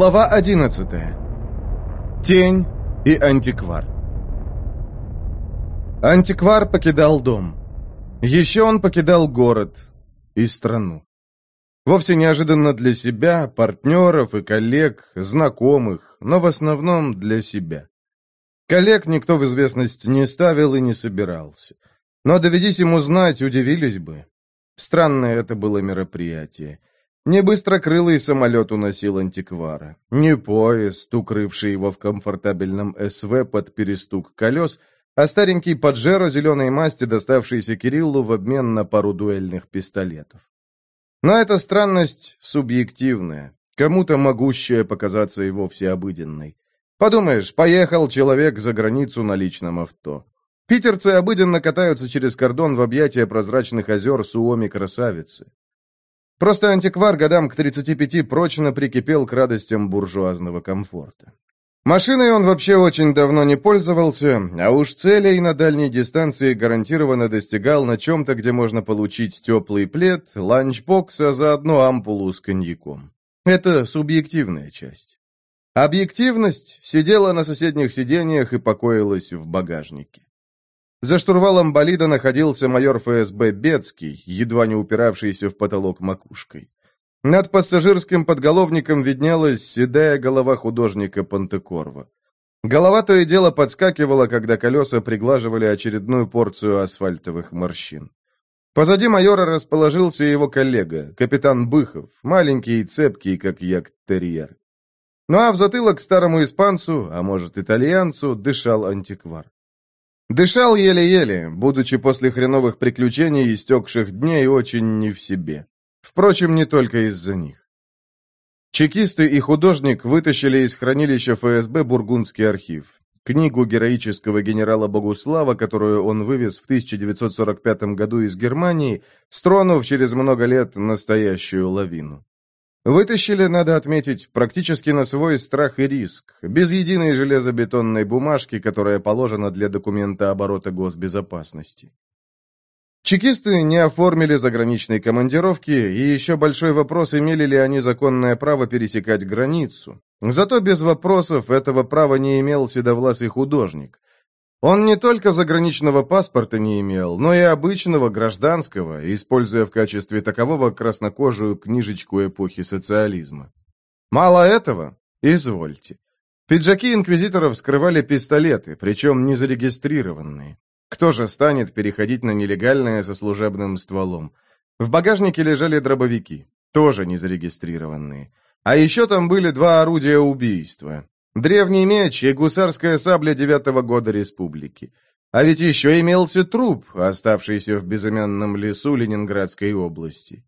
Глава 11. Тень и антиквар. Антиквар покидал дом. Еще он покидал город и страну. Вовсе неожиданно для себя, партнеров и коллег, знакомых, но в основном для себя. Коллег никто в известность не ставил и не собирался. Но доведись ему знать, удивились бы. Странное это было мероприятие. Не быстрокрылый самолет уносил антиквара. Не поезд, укрывший его в комфортабельном СВ под перестук колес, а старенький поджеро зеленой масти, доставшийся Кириллу в обмен на пару дуэльных пистолетов. Но эта странность субъективная, кому-то могущая показаться и вовсе обыденной. Подумаешь, поехал человек за границу на личном авто. Питерцы обыденно катаются через кордон в объятия прозрачных озер Суоми-красавицы. Просто антиквар годам к 35 прочно прикипел к радостям буржуазного комфорта. Машиной он вообще очень давно не пользовался, а уж целей на дальней дистанции гарантированно достигал на чем-то, где можно получить теплый плед, ланчбокс, а заодно ампулу с коньяком. Это субъективная часть. Объективность сидела на соседних сиденьях и покоилась в багажнике. За штурвалом болида находился майор ФСБ Бецкий, едва не упиравшийся в потолок макушкой. Над пассажирским подголовником виднелась седая голова художника Пантекорва. Голова то и дело подскакивала, когда колеса приглаживали очередную порцию асфальтовых морщин. Позади майора расположился его коллега, капитан Быхов, маленький и цепкий, как як-терьер. Ну а в затылок старому испанцу, а может итальянцу, дышал антиквар. Дышал еле-еле, будучи после хреновых приключений и истекших дней очень не в себе. Впрочем, не только из-за них. Чекисты и художник вытащили из хранилища ФСБ Бургундский архив. Книгу героического генерала Богуслава, которую он вывез в 1945 году из Германии, стронув через много лет настоящую лавину. Вытащили, надо отметить, практически на свой страх и риск, без единой железобетонной бумажки, которая положена для документа оборота госбезопасности. Чекисты не оформили заграничной командировки, и еще большой вопрос, имели ли они законное право пересекать границу. Зато без вопросов этого права не имел седовласый художник. Он не только заграничного паспорта не имел, но и обычного гражданского, используя в качестве такового краснокожую книжечку эпохи социализма. Мало этого? Извольте. Пиджаки инквизиторов скрывали пистолеты, причем не зарегистрированные. Кто же станет переходить на нелегальное со служебным стволом? В багажнике лежали дробовики, тоже не зарегистрированные. А еще там были два орудия убийства. Древний меч и гусарская сабля девятого года республики. А ведь еще имелся труп, оставшийся в безымянном лесу Ленинградской области.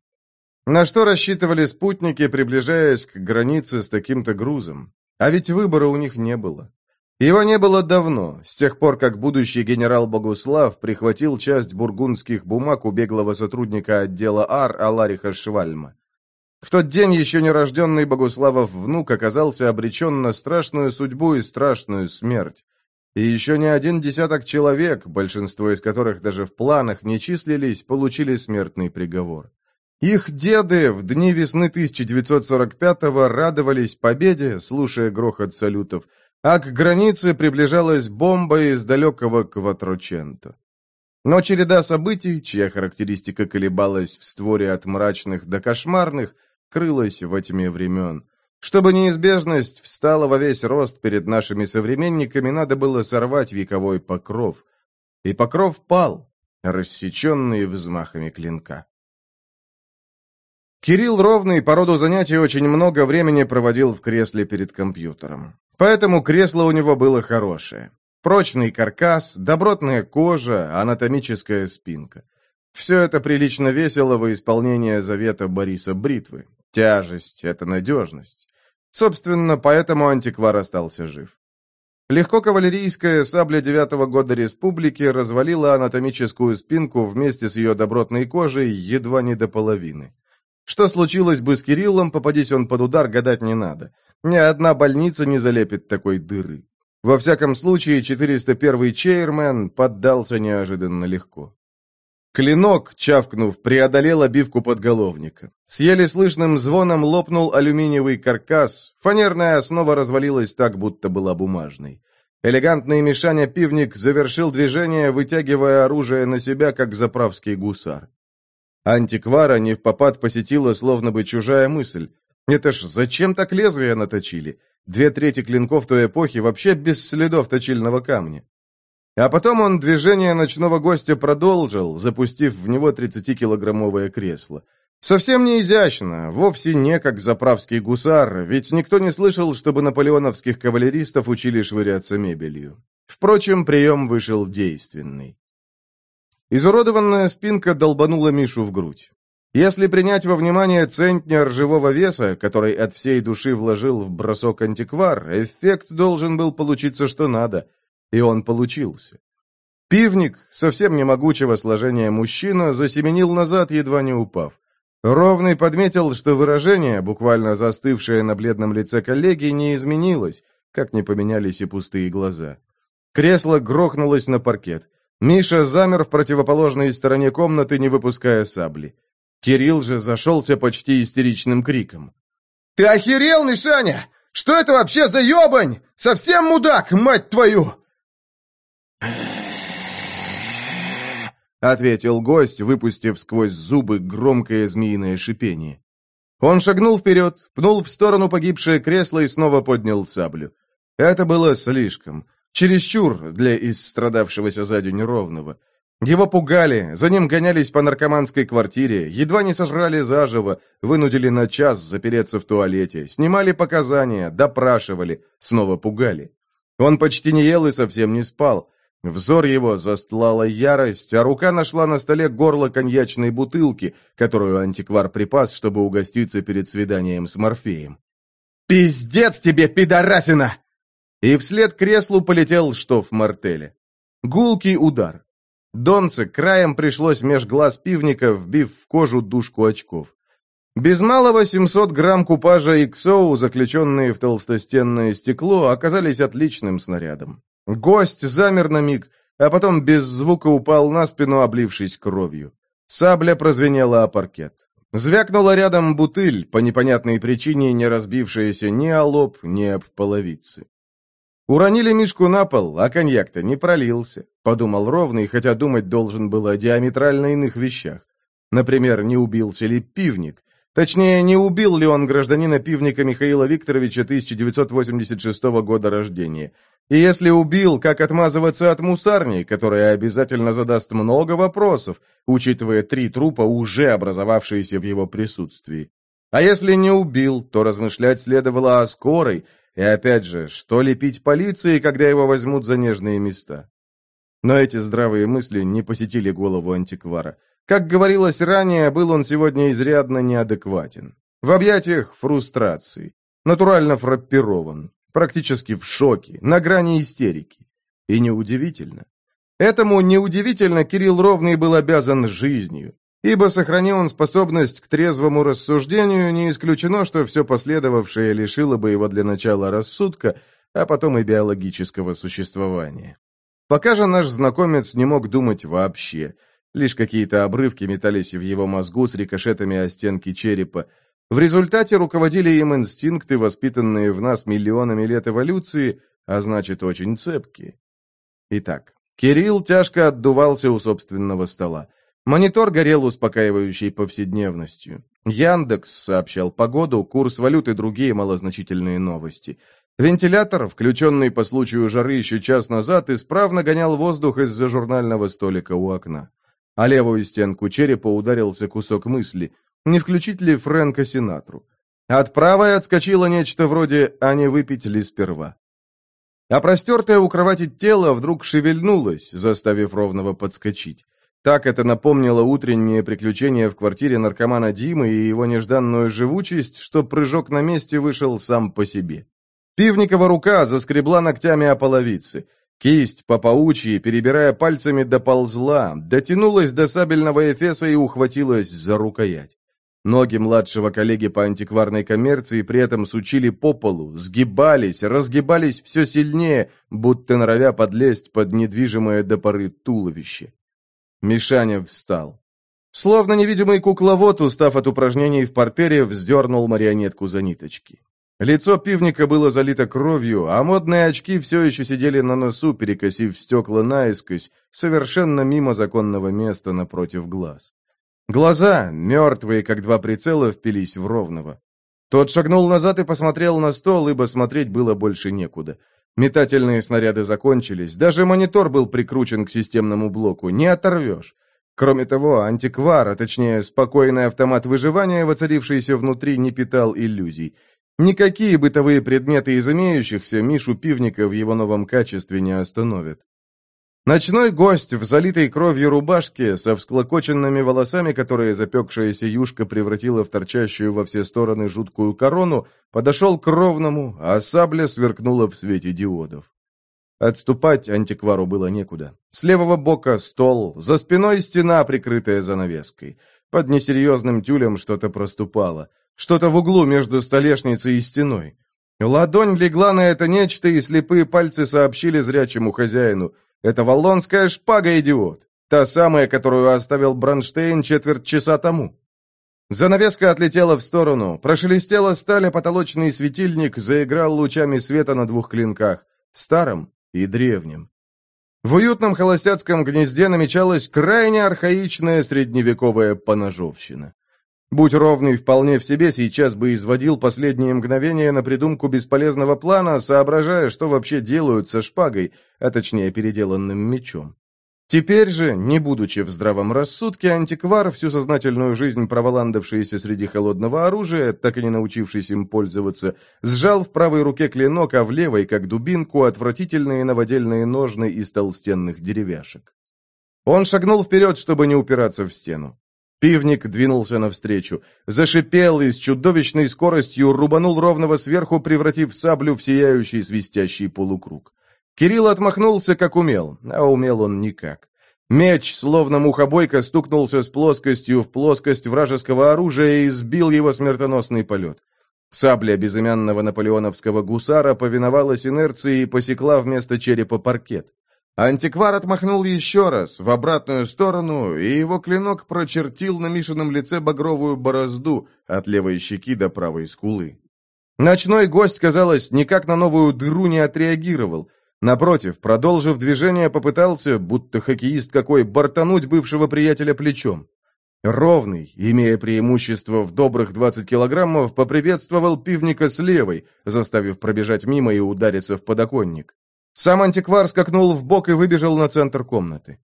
На что рассчитывали спутники, приближаясь к границе с таким-то грузом? А ведь выбора у них не было. Его не было давно, с тех пор, как будущий генерал Богуслав прихватил часть бургундских бумаг у беглого сотрудника отдела АР Алариха Швальма. В тот день еще нерожденный Богуславов внук оказался обречен на страшную судьбу и страшную смерть. И еще не один десяток человек, большинство из которых даже в планах не числились, получили смертный приговор. Их деды в дни весны 1945-го радовались победе, слушая грохот салютов, а к границе приближалась бомба из далекого Кватроченто. Но череда событий, чья характеристика колебалась в створе от мрачных до кошмарных, крылась во тьме времен. Чтобы неизбежность встала во весь рост перед нашими современниками, надо было сорвать вековой покров. И покров пал, рассеченный взмахами клинка. Кирилл Ровный по роду занятий очень много времени проводил в кресле перед компьютером. Поэтому кресло у него было хорошее. Прочный каркас, добротная кожа, анатомическая спинка. Все это прилично весело во исполнение завета Бориса Бритвы. Тяжесть — это надежность. Собственно, поэтому антиквар остался жив. Легко кавалерийская сабля девятого года республики развалила анатомическую спинку вместе с ее добротной кожей едва не до половины. Что случилось бы с Кириллом, попадись он под удар, гадать не надо. Ни одна больница не залепит такой дыры. Во всяком случае, 401-й чейрмен поддался неожиданно легко. Клинок, чавкнув, преодолел обивку подголовника. С еле слышным звоном лопнул алюминиевый каркас, фанерная основа развалилась так, будто была бумажной. Элегантный Мишаня Пивник завершил движение, вытягивая оружие на себя, как заправский гусар. Антиквара не в попад посетила, словно бы чужая мысль. Это ж зачем так лезвия наточили? Две трети клинков той эпохи вообще без следов точильного камня. А потом он движение ночного гостя продолжил, запустив в него 30-килограммовое кресло. Совсем не изящно, вовсе не как заправский гусар, ведь никто не слышал, чтобы наполеоновских кавалеристов учили швыряться мебелью. Впрочем, прием вышел действенный. Изуродованная спинка долбанула Мишу в грудь. Если принять во внимание центнер живого веса, который от всей души вложил в бросок антиквар, эффект должен был получиться что надо — и он получился. Пивник, совсем не могучего сложения мужчина, засеменил назад, едва не упав. Ровный подметил, что выражение, буквально застывшее на бледном лице коллеги, не изменилось, как не поменялись и пустые глаза. Кресло грохнулось на паркет. Миша замер в противоположной стороне комнаты, не выпуская сабли. Кирилл же зашелся почти истеричным криком. «Ты охерел, Мишаня? Что это вообще за ебань? Совсем мудак, мать твою!» Ответил гость, выпустив сквозь зубы громкое змеиное шипение. Он шагнул вперед, пнул в сторону погибшее кресло и снова поднял саблю. Это было слишком. Чересчур для истрадавшегося за день ровного. Его пугали, за ним гонялись по наркоманской квартире, едва не сожрали заживо, вынудили на час запереться в туалете, снимали показания, допрашивали, снова пугали. Он почти не ел и совсем не спал. Взор его застлала ярость, а рука нашла на столе горло коньячной бутылки, которую антиквар припас, чтобы угоститься перед свиданием с Морфеем. «Пиздец тебе, пидорасина!» И вслед креслу полетел штоф мартеля. Гулкий удар. Донце краем пришлось меж глаз пивника, вбив в кожу дужку очков. Без малого 700 грамм купажа XO, заключенные в толстостенное стекло, оказались отличным снарядом. Гость замер на миг, а потом без звука упал на спину, облившись кровью. Сабля прозвенела о паркет. Звякнула рядом бутыль, по непонятной причине не разбившаяся ни о лоб, ни об половицы. Уронили Мишку на пол, а коньяк-то не пролился, подумал ровный, хотя думать должен был о диаметрально иных вещах. Например, не убился ли пивник, Точнее, не убил ли он гражданина пивника Михаила Викторовича 1986 года рождения. И если убил, как отмазываться от мусарни, которая обязательно задаст много вопросов, учитывая три трупа, уже образовавшиеся в его присутствии. А если не убил, то размышлять следовало о скорой, и опять же, что лепить полиции, когда его возьмут за нежные места? Но эти здравые мысли не посетили голову антиквара. Как говорилось ранее, был он сегодня изрядно неадекватен. В объятиях фрустрации. Натурально фраппирован. Практически в шоке, на грани истерики. И неудивительно. Этому неудивительно Кирилл Ровный был обязан жизнью. Ибо, сохранил он способность к трезвому рассуждению, не исключено, что все последовавшее лишило бы его для начала рассудка, а потом и биологического существования. Пока же наш знакомец не мог думать вообще – Лишь какие-то обрывки метались в его мозгу с рикошетами о стенки черепа. В результате руководили им инстинкты, воспитанные в нас миллионами лет эволюции, а значит, очень цепкие. Итак, Кирилл тяжко отдувался у собственного стола. Монитор горел успокаивающей повседневностью. Яндекс сообщал погоду, курс валют и другие малозначительные новости. Вентилятор, включенный по случаю жары еще час назад, исправно гонял воздух из-за журнального столика у окна а левую стенку черепа ударился кусок мысли, не включить ли Фрэнка Синатру. От правой отскочило нечто вроде «а не выпить ли сперва?». А простертое у кровати тело вдруг шевельнулось, заставив ровного подскочить. Так это напомнило утреннее приключение в квартире наркомана Димы и его нежданную живучесть, что прыжок на месте вышел сам по себе. Пивникова рука заскребла ногтями о половице. Кисть по паучьи, перебирая пальцами, доползла, дотянулась до сабельного эфеса и ухватилась за рукоять. Ноги младшего коллеги по антикварной коммерции при этом сучили по полу, сгибались, разгибались все сильнее, будто норовя подлезть под недвижимое до поры туловище. Мишаня встал. Словно невидимый кукловод, устав от упражнений в портере, вздернул марионетку за ниточки. Лицо пивника было залито кровью, а модные очки все еще сидели на носу, перекосив стекла наискось, совершенно мимо законного места напротив глаз. Глаза, мертвые, как два прицела, впились в ровного. Тот шагнул назад и посмотрел на стол, ибо смотреть было больше некуда. Метательные снаряды закончились, даже монитор был прикручен к системному блоку, не оторвешь. Кроме того, антиквар, а точнее спокойный автомат выживания, воцарившийся внутри, не питал иллюзий. Никакие бытовые предметы из имеющихся Мишу Пивника в его новом качестве не остановят. Ночной гость в залитой кровью рубашке, со всклокоченными волосами, которые запекшаяся юшка превратила в торчащую во все стороны жуткую корону, подошел к ровному, а сабля сверкнула в свете диодов. Отступать антиквару было некуда. С левого бока стол, за спиной стена, прикрытая занавеской. Под несерьезным тюлем что-то проступало. Что-то в углу между столешницей и стеной. Ладонь легла на это нечто, и слепые пальцы сообщили зрячему хозяину. Это валлонская шпага, идиот. Та самая, которую оставил Бронштейн четверть часа тому. Занавеска отлетела в сторону, прошелестела сталь, а потолочный светильник заиграл лучами света на двух клинках, старом и древним. В уютном холостяцком гнезде намечалась крайне архаичная средневековая поножовщина. Будь ровный вполне в себе, сейчас бы изводил последние мгновения на придумку бесполезного плана, соображая, что вообще делают со шпагой, а точнее переделанным мечом. Теперь же, не будучи в здравом рассудке, антиквар, всю сознательную жизнь проволандавшийся среди холодного оружия, так и не научившись им пользоваться, сжал в правой руке клинок, а в левой, как дубинку, отвратительные новодельные ножны из толстенных деревяшек. Он шагнул вперед, чтобы не упираться в стену. Пивник двинулся навстречу, зашипел и с чудовищной скоростью рубанул ровного сверху, превратив саблю в сияющий свистящий полукруг. Кирилл отмахнулся, как умел, а умел он никак. Меч, словно мухобойка, стукнулся с плоскостью в плоскость вражеского оружия и сбил его смертоносный полет. Сабля безымянного наполеоновского гусара повиновалась инерции и посекла вместо черепа паркет. Антиквар отмахнул еще раз, в обратную сторону, и его клинок прочертил на Мишином лице багровую борозду от левой щеки до правой скулы. Ночной гость, казалось, никак на новую дыру не отреагировал — Напротив, продолжив движение, попытался, будто хоккеист какой, бортануть бывшего приятеля плечом. Ровный, имея преимущество в добрых 20 килограммов, поприветствовал пивника с левой, заставив пробежать мимо и удариться в подоконник. Сам антиквар скакнул в бок и выбежал на центр комнаты.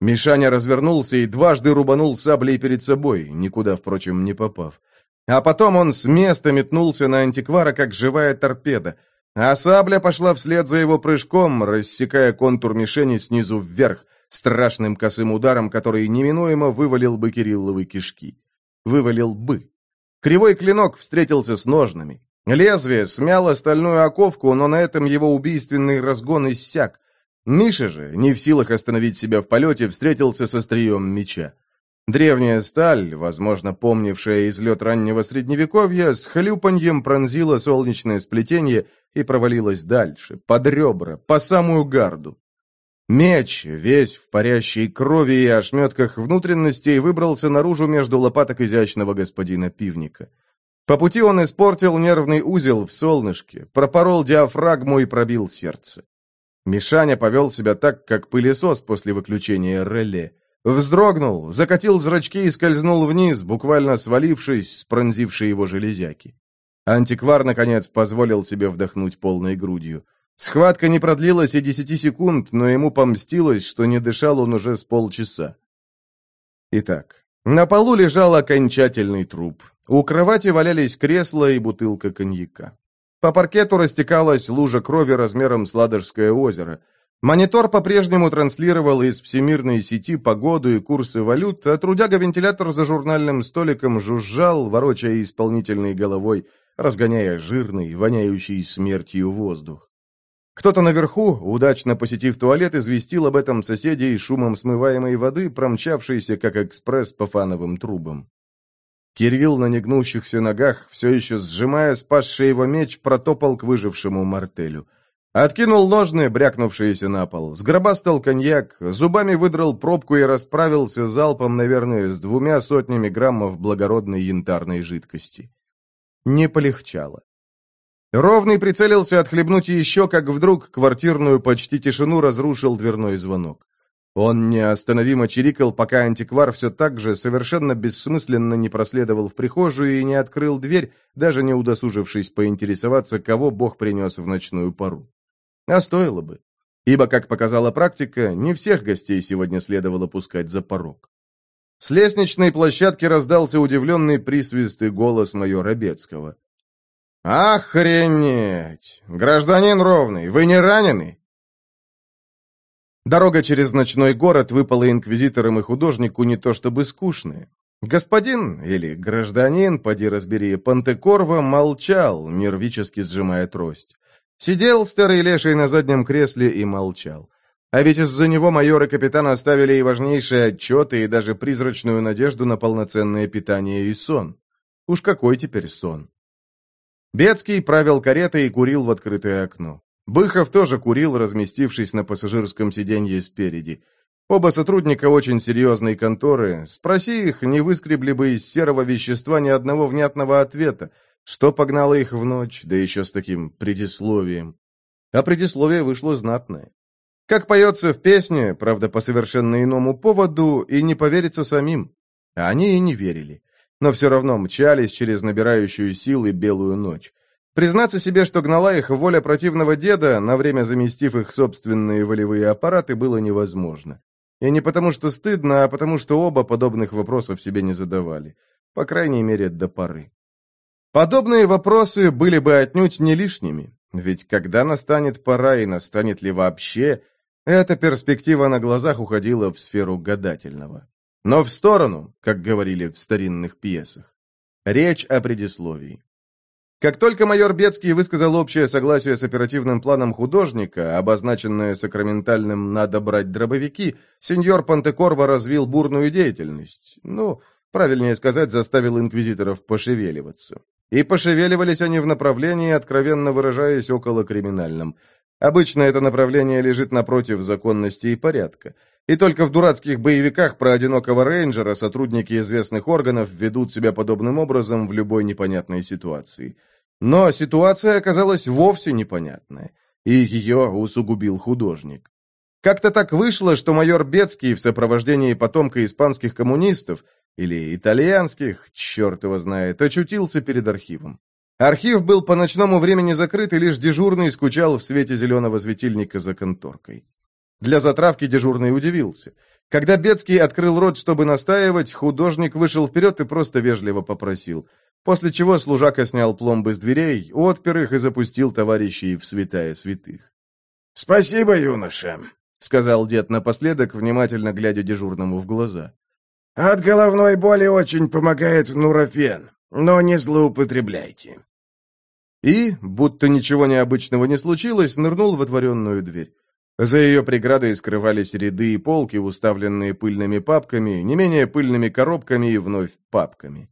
Мишаня развернулся и дважды рубанул саблей перед собой, никуда, впрочем, не попав. А потом он с места метнулся на антиквара, как живая торпеда — а сабля пошла вслед за его прыжком, рассекая контур мишени снизу вверх, страшным косым ударом, который неминуемо вывалил бы Кирилловы кишки. Вывалил бы. Кривой клинок встретился с ножнами. Лезвие смяло стальную оковку, но на этом его убийственный разгон иссяк. Миша же, не в силах остановить себя в полете, встретился со острием меча. Древняя сталь, возможно, помнившая излет раннего средневековья, с хлюпаньем пронзила солнечное сплетение и провалилась дальше, под ребра, по самую гарду. Меч, весь в парящей крови и ошметках внутренностей, выбрался наружу между лопаток изящного господина пивника. По пути он испортил нервный узел в солнышке, пропорол диафрагму и пробил сердце. Мишаня повел себя так, как пылесос после выключения реле. Вздрогнул, закатил зрачки и скользнул вниз, буквально свалившись с пронзившей его железяки. Антиквар, наконец, позволил себе вдохнуть полной грудью. Схватка не продлилась и десяти секунд, но ему помстилось, что не дышал он уже с полчаса. Итак, на полу лежал окончательный труп. У кровати валялись кресла и бутылка коньяка. По паркету растекалась лужа крови размером с Ладожское озеро. Монитор по-прежнему транслировал из всемирной сети погоду и курсы валют, а трудяга-вентилятор за журнальным столиком жужжал, ворочая исполнительной головой, разгоняя жирный, воняющий смертью воздух. Кто-то наверху, удачно посетив туалет, известил об этом соседей шумом смываемой воды, промчавшейся как экспресс по фановым трубам. Кирилл на негнущихся ногах, все еще сжимая спасший его меч, протопал к выжившему мартелю. Откинул ножны, брякнувшиеся на пол, сгробастал коньяк, зубами выдрал пробку и расправился залпом, наверное, с двумя сотнями граммов благородной янтарной жидкости. Не полегчало. Ровный прицелился отхлебнуть еще, как вдруг квартирную почти тишину разрушил дверной звонок. Он неостановимо чирикал, пока антиквар все так же совершенно бессмысленно не проследовал в прихожую и не открыл дверь, даже не удосужившись поинтересоваться, кого Бог принес в ночную пару. А стоило бы. Ибо, как показала практика, не всех гостей сегодня следовало пускать за порог. С лестничной площадки раздался удивленный присвист и голос майора Бецкого. «Охренеть! Гражданин Ровный, вы не ранены?» Дорога через ночной город выпала инквизиторам и художнику не то чтобы скучная. Господин, или гражданин, поди разбери, Пантекорва, молчал, нервически сжимая трость. Сидел старый леший на заднем кресле и молчал. А ведь из-за него майор и капитан оставили и важнейшие отчеты, и даже призрачную надежду на полноценное питание и сон. Уж какой теперь сон? Бецкий правил каретой и курил в открытое окно. Быхов тоже курил, разместившись на пассажирском сиденье спереди. Оба сотрудника очень серьезной конторы. Спроси их, не выскребли бы из серого вещества ни одного внятного ответа, что погнало их в ночь, да еще с таким предисловием. А предисловие вышло знатное. Как поется в песне, правда, по совершенно иному поводу, и не поверится самим. А они и не верили. Но все равно мчались через набирающую силы белую ночь. Признаться себе, что гнала их воля противного деда, на время заместив их собственные волевые аппараты, было невозможно. И не потому, что стыдно, а потому, что оба подобных вопросов себе не задавали. По крайней мере, до поры. Подобные вопросы были бы отнюдь не лишними. Ведь когда настанет пора и настанет ли вообще, эта перспектива на глазах уходила в сферу гадательного. Но в сторону, как говорили в старинных пьесах. Речь о предисловии. Как только майор Бецкий высказал общее согласие с оперативным планом художника, обозначенное сакраментальным «надо брать дробовики», сеньор Пантекорво развил бурную деятельность. Ну, правильнее сказать, заставил инквизиторов пошевеливаться. И пошевеливались они в направлении, откровенно выражаясь, около криминальном. Обычно это направление лежит напротив законности и порядка. И только в дурацких боевиках про одинокого рейнджера сотрудники известных органов ведут себя подобным образом в любой непонятной ситуации. Но ситуация оказалась вовсе непонятная, и ее усугубил художник. Как-то так вышло, что майор Бецкий в сопровождении потомка испанских коммунистов, или итальянских, черт его знает, очутился перед архивом. Архив был по ночному времени закрыт, и лишь дежурный скучал в свете зеленого светильника за конторкой. Для затравки дежурный удивился. Когда Бецкий открыл рот, чтобы настаивать, художник вышел вперед и просто вежливо попросил. После чего служака снял пломбы с дверей, отпер их и запустил товарищей в святая святых. «Спасибо, юноша», — сказал дед напоследок, внимательно глядя дежурному в глаза. «От головной боли очень помогает нурофен, но не злоупотребляйте». И, будто ничего необычного не случилось, нырнул в отворенную дверь. За ее преградой скрывались ряды и полки, уставленные пыльными папками, не менее пыльными коробками и вновь папками.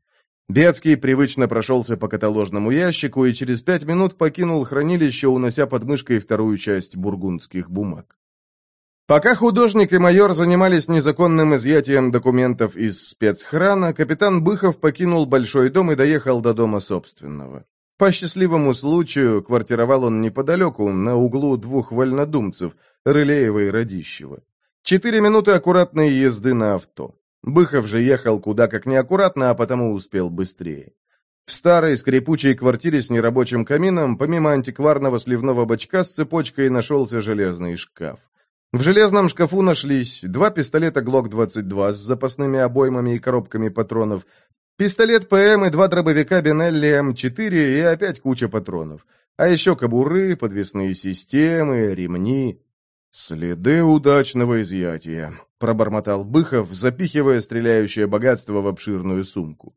Бецкий привычно прошелся по каталожному ящику и через пять минут покинул хранилище, унося под мышкой вторую часть бургундских бумаг. Пока художник и майор занимались незаконным изъятием документов из спецхрана, капитан Быхов покинул большой дом и доехал до дома собственного. По счастливому случаю квартировал он неподалеку, на углу двух вольнодумцев, Рылеева и Радищева. Четыре минуты аккуратной езды на авто. Быхов же ехал куда как неаккуратно, а потому успел быстрее. В старой скрипучей квартире с нерабочим камином, помимо антикварного сливного бачка с цепочкой, нашелся железный шкаф. В железном шкафу нашлись два пистолета ГЛОК-22 с запасными обоймами и коробками патронов, пистолет ПМ и два дробовика Бенелли М4 и опять куча патронов. А еще кобуры, подвесные системы, ремни. Следы удачного изъятия пробормотал Быхов, запихивая стреляющее богатство в обширную сумку.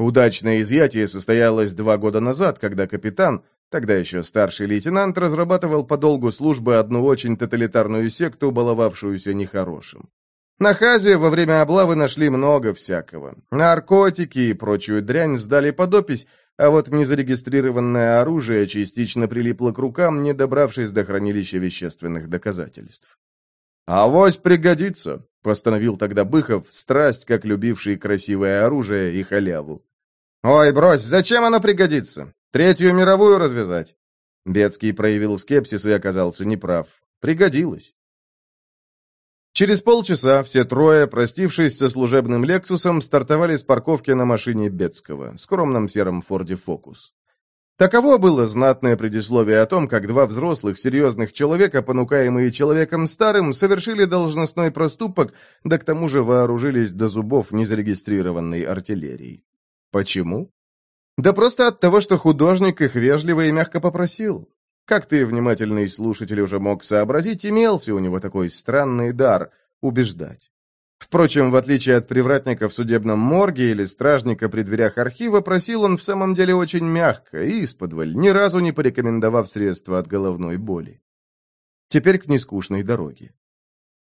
Удачное изъятие состоялось два года назад, когда капитан, тогда еще старший лейтенант, разрабатывал по долгу службы одну очень тоталитарную секту, баловавшуюся нехорошим. На Хазе во время облавы нашли много всякого. Наркотики и прочую дрянь сдали под опись, а вот незарегистрированное оружие частично прилипло к рукам, не добравшись до хранилища вещественных доказательств. «Авось пригодится», — постановил тогда Быхов, страсть, как любивший красивое оружие и халяву. «Ой, брось, зачем оно пригодится? Третью мировую развязать?» Бецкий проявил скепсис и оказался неправ. Пригодилось. Через полчаса все трое, простившись со служебным «Лексусом», стартовали с парковки на машине Бецкого, скромном сером «Форде Фокус». Таково было знатное предисловие о том, как два взрослых, серьезных человека, понукаемые человеком старым, совершили должностной проступок, да к тому же вооружились до зубов незарегистрированной артиллерией. Почему? Да просто от того, что художник их вежливо и мягко попросил. Как ты, внимательный слушатель, уже мог сообразить, имелся у него такой странный дар — убеждать. Впрочем, в отличие от привратника в судебном морге или стражника при дверях архива, просил он в самом деле очень мягко и исподволь, ни разу не порекомендовав средства от головной боли. Теперь к нескучной дороге.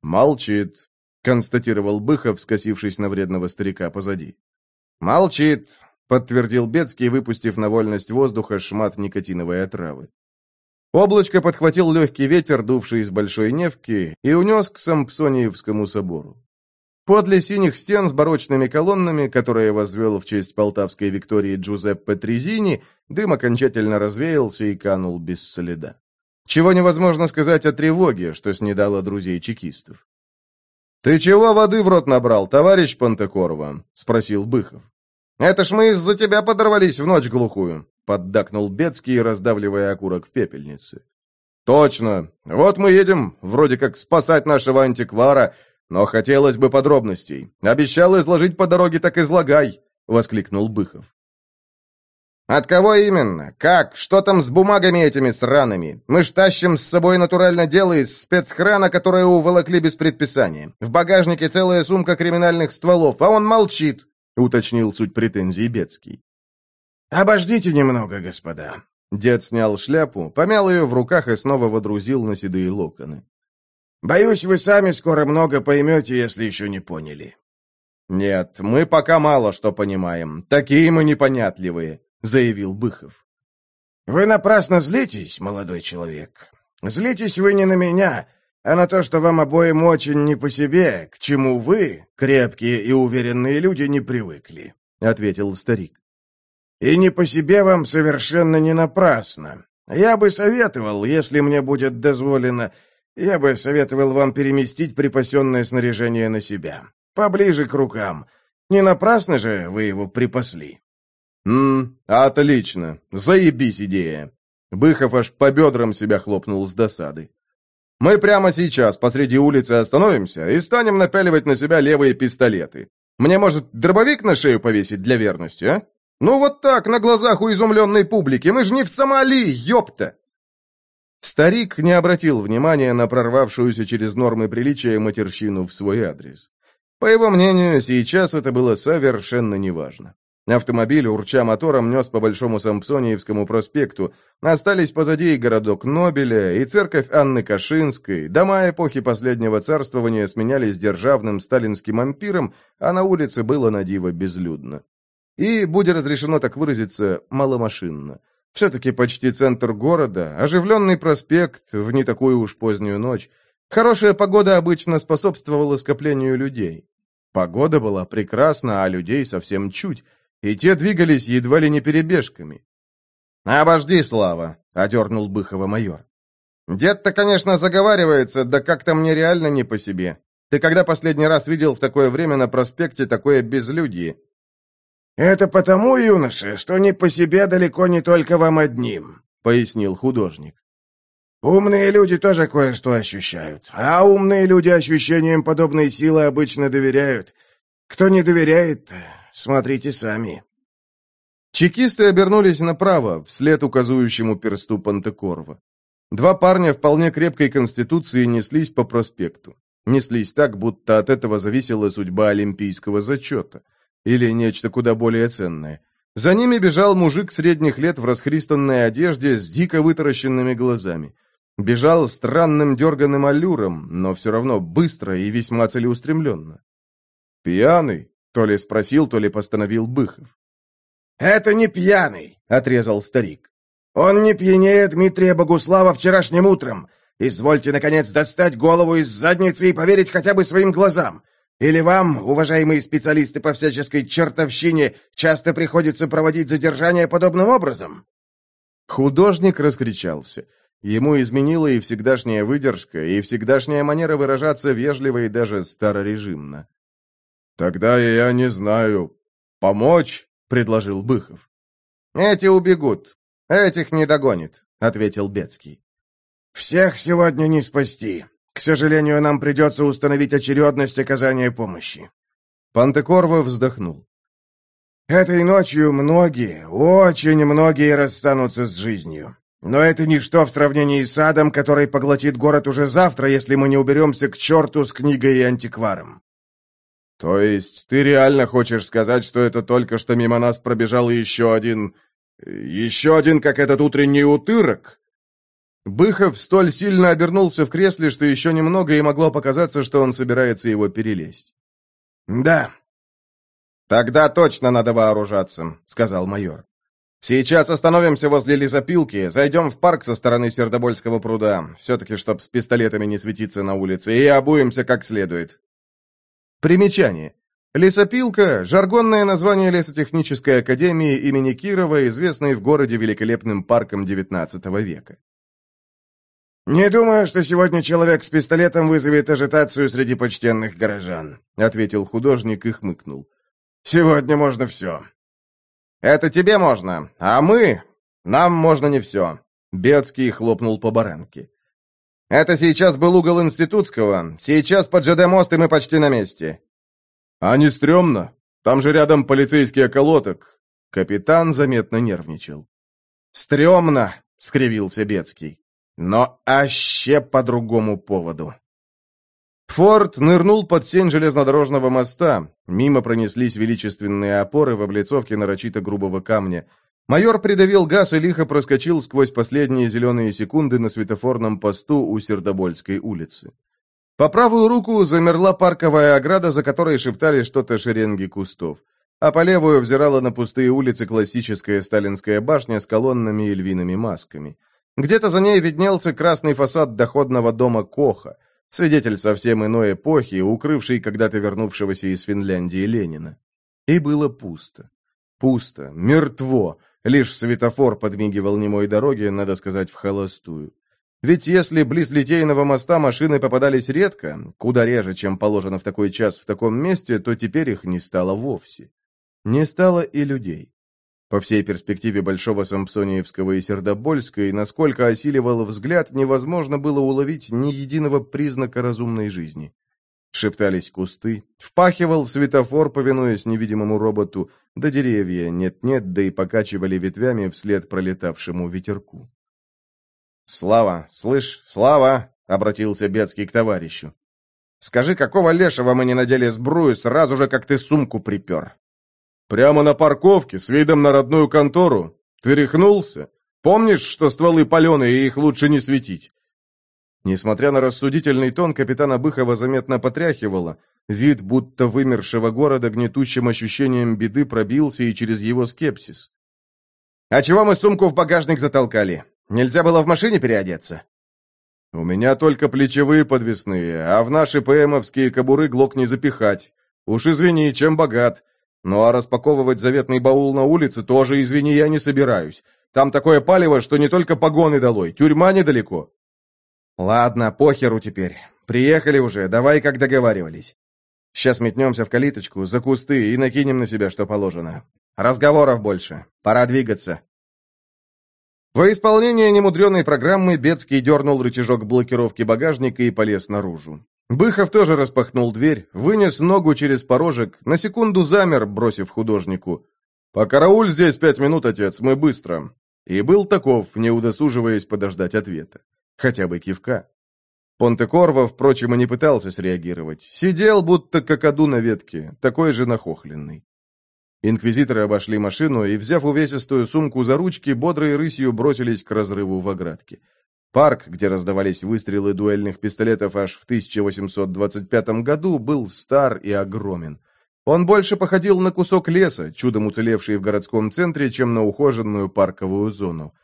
«Молчит», — констатировал Быхов, скосившись на вредного старика позади. «Молчит», — подтвердил Бецкий, выпустив на вольность воздуха шмат никотиновой отравы. Облачко подхватил легкий ветер, дувший из Большой Невки, и унес к Сампсониевскому собору. Подле синих стен с барочными колоннами, которые возвел в честь полтавской Виктории Джузеппе Трезини, дым окончательно развеялся и канул без следа. Чего невозможно сказать о тревоге, что снедало друзей чекистов. «Ты чего воды в рот набрал, товарищ Пантекорова?» — спросил Быхов. «Это ж мы из-за тебя подорвались в ночь глухую поддакнул Бецкий, раздавливая окурок в пепельнице. «Точно. Вот мы едем, вроде как спасать нашего антиквара, но хотелось бы подробностей. Обещал изложить по дороге, так излагай!» — воскликнул Быхов. «От кого именно? Как? Что там с бумагами этими сраными? Мы ж тащим с собой натурально дело из спецхрана, которое уволокли без предписания. В багажнике целая сумка криминальных стволов, а он молчит», — уточнил суть претензий Бецкий. «Обождите немного, господа». Дед снял шляпу, помял ее в руках и снова водрузил на седые локоны. «Боюсь, вы сами скоро много поймете, если еще не поняли». «Нет, мы пока мало что понимаем. Такие мы непонятливые», — заявил Быхов. «Вы напрасно злитесь, молодой человек. Злитесь вы не на меня, а на то, что вам обоим очень не по себе, к чему вы, крепкие и уверенные люди, не привыкли», — ответил старик. И не по себе вам совершенно не напрасно. Я бы советовал, если мне будет дозволено, я бы советовал вам переместить припасенное снаряжение на себя. Поближе к рукам. Не напрасно же вы его припасли. «Ммм, отлично. Заебись идея». Быхов аж по бедрам себя хлопнул с досады. «Мы прямо сейчас посреди улицы остановимся и станем напяливать на себя левые пистолеты. Мне, может, дробовик на шею повесить для верности, а?» «Ну вот так, на глазах у изумленной публики! Мы же не в Сомали, ёпта!» Старик не обратил внимания на прорвавшуюся через нормы приличия матерщину в свой адрес. По его мнению, сейчас это было совершенно неважно. Автомобиль, урча мотором, нес по Большому Сампсониевскому проспекту. Остались позади и городок Нобеля, и церковь Анны Кашинской. Дома эпохи последнего царствования сменялись державным сталинским ампиром, а на улице было на диво безлюдно. И, будь разрешено так выразиться, маломашинно. Все-таки почти центр города, оживленный проспект в не такую уж позднюю ночь. Хорошая погода обычно способствовала скоплению людей. Погода была прекрасна, а людей совсем чуть, и те двигались едва ли не перебежками. «Обожди, Слава!» — одернул Быхова майор. «Дед-то, конечно, заговаривается, да как-то мне реально не по себе. Ты когда последний раз видел в такое время на проспекте такое безлюдье? «Это потому, юноша, что не по себе далеко не только вам одним», — пояснил художник. «Умные люди тоже кое-что ощущают, а умные люди ощущениям подобной силы обычно доверяют. Кто не доверяет, смотрите сами». Чекисты обернулись направо, вслед указующему персту Пантекорова. Два парня вполне крепкой конституции неслись по проспекту. Неслись так, будто от этого зависела судьба олимпийского зачета. Или нечто куда более ценное. За ними бежал мужик средних лет в расхристанной одежде с дико вытаращенными глазами. Бежал странным дерганым аллюром, но все равно быстро и весьма целеустремленно. «Пьяный?» — то ли спросил, то ли постановил Быхов. «Это не пьяный», — отрезал старик. «Он не пьянее Дмитрия Богуслава вчерашним утром. Извольте, наконец, достать голову из задницы и поверить хотя бы своим глазам. Или вам, уважаемые специалисты по всяческой чертовщине, часто приходится проводить задержание подобным образом?» Художник раскричался. Ему изменила и всегдашняя выдержка, и всегдашняя манера выражаться вежливо и даже старорежимно. «Тогда я не знаю. Помочь?» — предложил Быхов. «Эти убегут. Этих не догонит», — ответил Бецкий. «Всех сегодня не спасти. К сожалению, нам придется установить очередность оказания помощи». Пантекорво вздохнул. «Этой ночью многие, очень многие расстанутся с жизнью. Но это ничто в сравнении с адом, который поглотит город уже завтра, если мы не уберемся к черту с книгой и антикваром. То есть ты реально хочешь сказать, что это только что мимо нас пробежал еще один... еще один, как этот утренний утырок? Быхов столь сильно обернулся в кресле, что еще немного, и могло показаться, что он собирается его перелезть. «Да». «Тогда точно надо вооружаться», — сказал майор. «Сейчас остановимся возле лесопилки, зайдем в парк со стороны Сердобольского пруда, все-таки, чтоб с пистолетами не светиться на улице, и обуемся как следует. Примечание. Лесопилка – жаргонное название лесотехнической академии имени Кирова, известной в городе великолепным парком XIX века. «Не думаю, что сегодня человек с пистолетом вызовет ажитацию среди почтенных горожан», — ответил художник и хмыкнул. «Сегодня можно все». «Это тебе можно, а мы... Нам можно не все», — Бецкий хлопнул по баранке. Это сейчас был угол Институтского. Сейчас под ЖД мост, и мы почти на месте». «А не стрёмно? Там же рядом полицейский околоток». Капитан заметно нервничал. «Стрёмно», — скривился Бецкий. «Но аще по другому поводу». Форд нырнул под сень железнодорожного моста. Мимо пронеслись величественные опоры в облицовке нарочито грубого камня. Майор придавил газ и лихо проскочил сквозь последние зеленые секунды на светофорном посту у Сердобольской улицы. По правую руку замерла парковая ограда, за которой шептали что-то шеренги кустов, а по левую взирала на пустые улицы классическая сталинская башня с колоннами и львиными масками. Где-то за ней виднелся красный фасад доходного дома Коха, свидетель совсем иной эпохи, укрывший когда-то вернувшегося из Финляндии Ленина. И было пусто. Пусто, мертво, Лишь светофор подмигивал немой дороге, надо сказать, в холостую. Ведь если близ Литейного моста машины попадались редко, куда реже, чем положено в такой час в таком месте, то теперь их не стало вовсе. Не стало и людей. По всей перспективе Большого Сампсониевского и Сердобольской, насколько осиливал взгляд, невозможно было уловить ни единого признака разумной жизни. Шептались кусты, впахивал светофор, повинуясь невидимому роботу, да деревья нет-нет, да и покачивали ветвями вслед пролетавшему ветерку. «Слава, слышь, Слава!» — обратился Бецкий к товарищу. «Скажи, какого лешего мы не надели сбрую сразу же, как ты сумку припер?» «Прямо на парковке, с видом на родную контору. Ты рехнулся? Помнишь, что стволы паленые, и их лучше не светить? Несмотря на рассудительный тон, капитана Быхова заметно потряхивало. Вид будто вымершего города гнетущим ощущением беды пробился и через его скепсис. «А чего мы сумку в багажник затолкали? Нельзя было в машине переодеться?» «У меня только плечевые подвесные, а в наши ПМовские кобуры глок не запихать. Уж извини, чем богат. Ну а распаковывать заветный баул на улице тоже, извини, я не собираюсь. Там такое палево, что не только погоны долой, тюрьма недалеко». «Ладно, похеру теперь. Приехали уже, давай, как договаривались. Сейчас метнемся в калиточку, за кусты и накинем на себя, что положено. Разговоров больше. Пора двигаться». Во исполнение немудреной программы Бецкий дернул рычажок блокировки багажника и полез наружу. Быхов тоже распахнул дверь, вынес ногу через порожек, на секунду замер, бросив художнику. «Покарауль здесь пять минут, отец, мы быстро». И был таков, не удосуживаясь подождать ответа. Хотя бы кивка. Понте-Корво, впрочем, и не пытался среагировать. Сидел, будто какаду на ветке, такой же нахохленный. Инквизиторы обошли машину и, взяв увесистую сумку за ручки, бодрой рысью бросились к разрыву в оградке. Парк, где раздавались выстрелы дуэльных пистолетов аж в 1825 году, был стар и огромен. Он больше походил на кусок леса, чудом уцелевший в городском центре, чем на ухоженную парковую зону.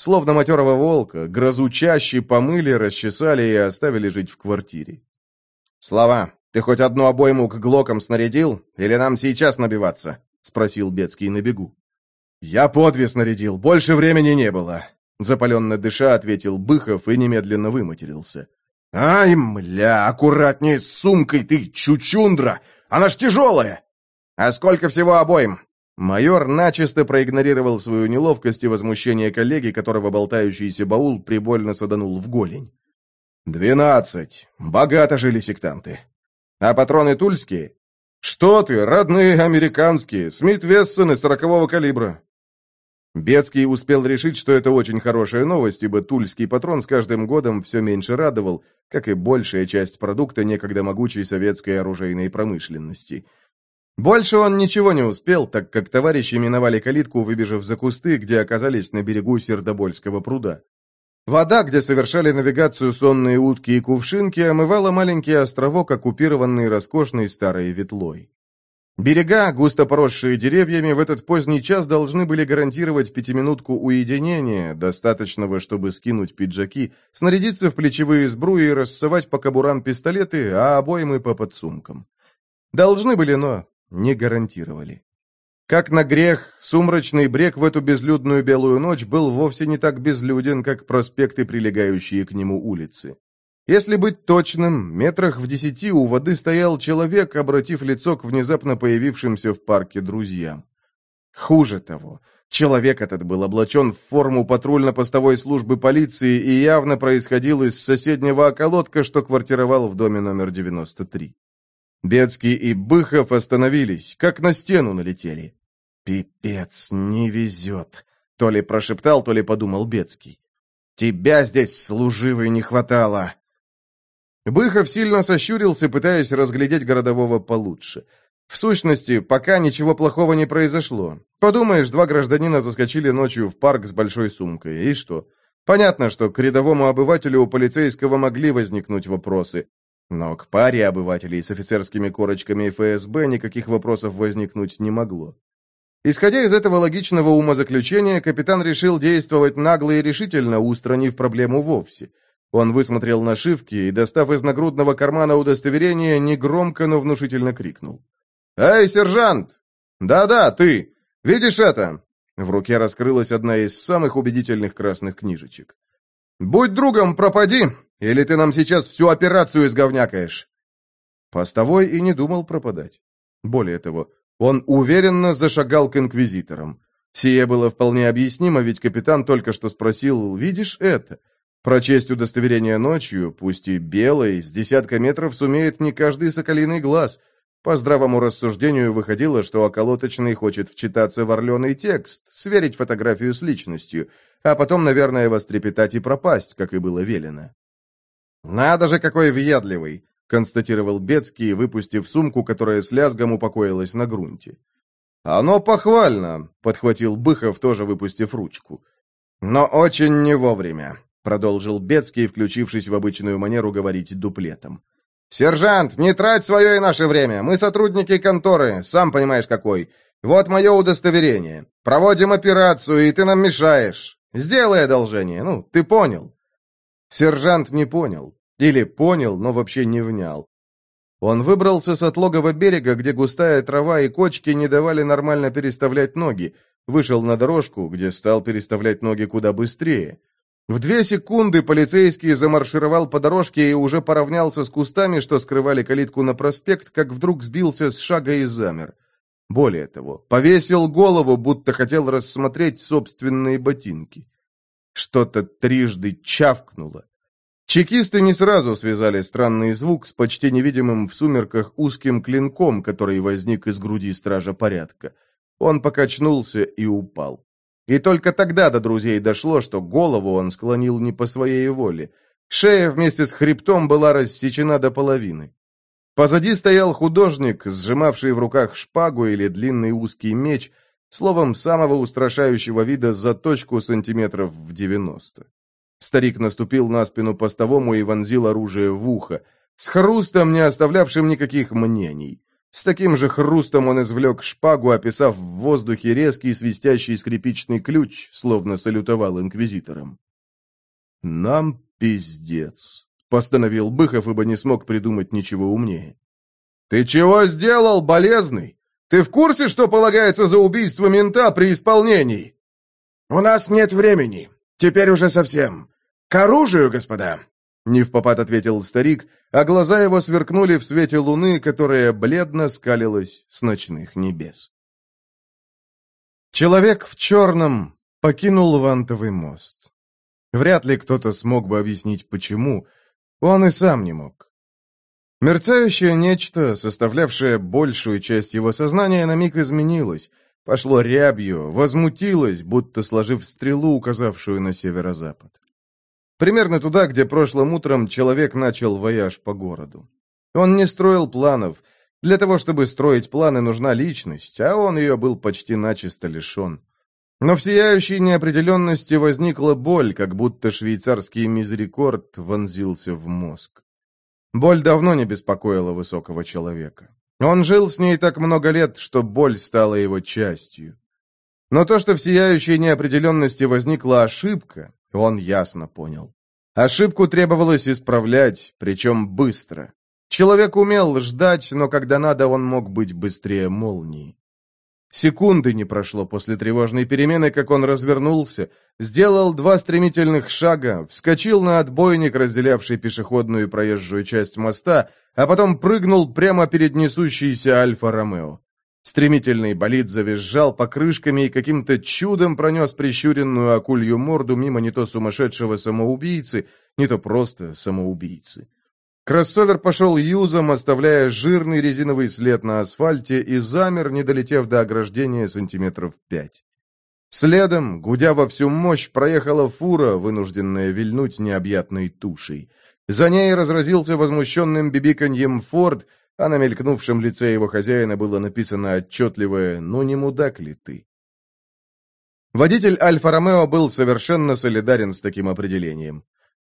Словно матерого волка, грозу чаще помыли, расчесали и оставили жить в квартире. «Слова, ты хоть одну обойму к глокам снарядил? Или нам сейчас набиваться?» — спросил Бецкий на бегу. «Я подвес нарядил, больше времени не было», — запаленно дыша ответил Быхов и немедленно выматерился. «Ай, мля, аккуратнее с сумкой ты, чучундра! Она ж тяжелая!» «А сколько всего обоим?» Майор начисто проигнорировал свою неловкость и возмущение коллеги, которого болтающийся баул прибольно саданул в голень. «Двенадцать. Богато жили сектанты. А патроны тульские?» «Что ты, родные американские, Смит Вессоны сорокового калибра». Бецкий успел решить, что это очень хорошая новость, ибо тульский патрон с каждым годом все меньше радовал, как и большая часть продукта некогда могучей советской оружейной промышленности. Больше он ничего не успел, так как товарищи миновали калитку, выбежав за кусты, где оказались на берегу Сердобольского пруда. Вода, где совершали навигацию сонные утки и кувшинки, омывала маленький островок, оккупированный роскошной старой ветлой. Берега, густо поросшие деревьями, в этот поздний час должны были гарантировать пятиминутку уединения, достаточного, чтобы скинуть пиджаки, снарядиться в плечевые сбруи и рассовать по кобурам пистолеты, а обоймы по подсумкам. Должны были, но не гарантировали. Как на грех, сумрачный брег в эту безлюдную белую ночь был вовсе не так безлюден, как проспекты, прилегающие к нему улицы. Если быть точным, метрах в десяти у воды стоял человек, обратив лицо к внезапно появившимся в парке друзьям. Хуже того, человек этот был облачен в форму патрульно-постовой службы полиции и явно происходил из соседнего околотка, что квартировал в доме номер 93. Бецкий и Быхов остановились, как на стену налетели. «Пипец, не везет», — то ли прошептал, то ли подумал Бецкий. «Тебя здесь, служивый, не хватало!» Быхов сильно сощурился, пытаясь разглядеть городового получше. В сущности, пока ничего плохого не произошло. Подумаешь, два гражданина заскочили ночью в парк с большой сумкой. И что? Понятно, что к рядовому обывателю у полицейского могли возникнуть вопросы. Но к паре обывателей с офицерскими корочками ФСБ никаких вопросов возникнуть не могло. Исходя из этого логичного умозаключения, капитан решил действовать нагло и решительно, устранив проблему вовсе. Он высмотрел нашивки и, достав из нагрудного кармана удостоверение, негромко, но внушительно крикнул. «Эй, сержант! Да-да, ты! Видишь это?» В руке раскрылась одна из самых убедительных красных книжечек. «Будь другом, пропади, или ты нам сейчас всю операцию изговнякаешь!» Постовой и не думал пропадать. Более того, он уверенно зашагал к инквизиторам. Сие было вполне объяснимо, ведь капитан только что спросил «Видишь это?» Прочесть удостоверение ночью, пусть и белой, с десятка метров сумеет не каждый соколиный глаз. По здравому рассуждению выходило, что околоточный хочет вчитаться в орленый текст, сверить фотографию с личностью, а потом, наверное, вострепетать и пропасть, как и было велено. «Надо же, какой въедливый!» — констатировал Бецкий, выпустив сумку, которая с лязгом упокоилась на грунте. «Оно похвально», — подхватил Быхов, тоже выпустив ручку. «Но очень не вовремя. Продолжил Бецкий, включившись в обычную манеру говорить дуплетом. «Сержант, не трать свое и наше время. Мы сотрудники конторы, сам понимаешь какой. Вот мое удостоверение. Проводим операцию, и ты нам мешаешь. Сделай одолжение, ну, ты понял». Сержант не понял. Или понял, но вообще не внял. Он выбрался с отлогого берега, где густая трава и кочки не давали нормально переставлять ноги, вышел на дорожку, где стал переставлять ноги куда быстрее. В две секунды полицейский замаршировал по дорожке и уже поравнялся с кустами, что скрывали калитку на проспект, как вдруг сбился с шага и замер. Более того, повесил голову, будто хотел рассмотреть собственные ботинки. Что-то трижды чавкнуло. Чекисты не сразу связали странный звук с почти невидимым в сумерках узким клинком, который возник из груди стража порядка. Он покачнулся и упал. И только тогда до друзей дошло, что голову он склонил не по своей воле. Шея вместе с хребтом была рассечена до половины. Позади стоял художник, сжимавший в руках шпагу или длинный узкий меч, словом, самого устрашающего вида за точку сантиметров в девяносто. Старик наступил на спину постовому и вонзил оружие в ухо, с хрустом, не оставлявшим никаких мнений. С таким же хрустом он извлек шпагу, описав в воздухе резкий свистящий скрипичный ключ, словно салютовал инквизитором. «Нам пиздец», — постановил Быхов, ибо не смог придумать ничего умнее. «Ты чего сделал, болезный? Ты в курсе, что полагается за убийство мента при исполнении?» «У нас нет времени. Теперь уже совсем. К оружию, господа!» Не в попад ответил старик, а глаза его сверкнули в свете луны, которая бледно скалилась с ночных небес. Человек в черном покинул Вантовый мост. Вряд ли кто-то смог бы объяснить, почему. Он и сам не мог. Мерцающее нечто, составлявшее большую часть его сознания, на миг изменилось, пошло рябью, возмутилось, будто сложив стрелу, указавшую на северо-запад. Примерно туда, где прошлым утром человек начал вояж по городу. Он не строил планов. Для того, чтобы строить планы, нужна личность, а он ее был почти начисто лишен. Но в сияющей неопределенности возникла боль, как будто швейцарский мизерикорд вонзился в мозг. Боль давно не беспокоила высокого человека. Он жил с ней так много лет, что боль стала его частью. Но то, что в сияющей неопределенности возникла ошибка, он ясно понял. Ошибку требовалось исправлять, причем быстро. Человек умел ждать, но когда надо, он мог быть быстрее молнии. Секунды не прошло после тревожной перемены, как он развернулся, сделал два стремительных шага, вскочил на отбойник, разделявший пешеходную и проезжую часть моста, а потом прыгнул прямо перед несущейся Альфа-Ромео. Стремительный болид завизжал покрышками и каким-то чудом пронес прищуренную акулью морду мимо не то сумасшедшего самоубийцы, не то просто самоубийцы. Кроссовер пошел юзом, оставляя жирный резиновый след на асфальте и замер, не долетев до ограждения сантиметров пять. Следом, гудя во всю мощь, проехала фура, вынужденная вильнуть необъятной тушей. За ней разразился возмущенным бибиканьем Форд, а на мелькнувшем лице его хозяина было написано отчетливое «Ну не мудак ли ты?». Водитель Альфа-Ромео был совершенно солидарен с таким определением.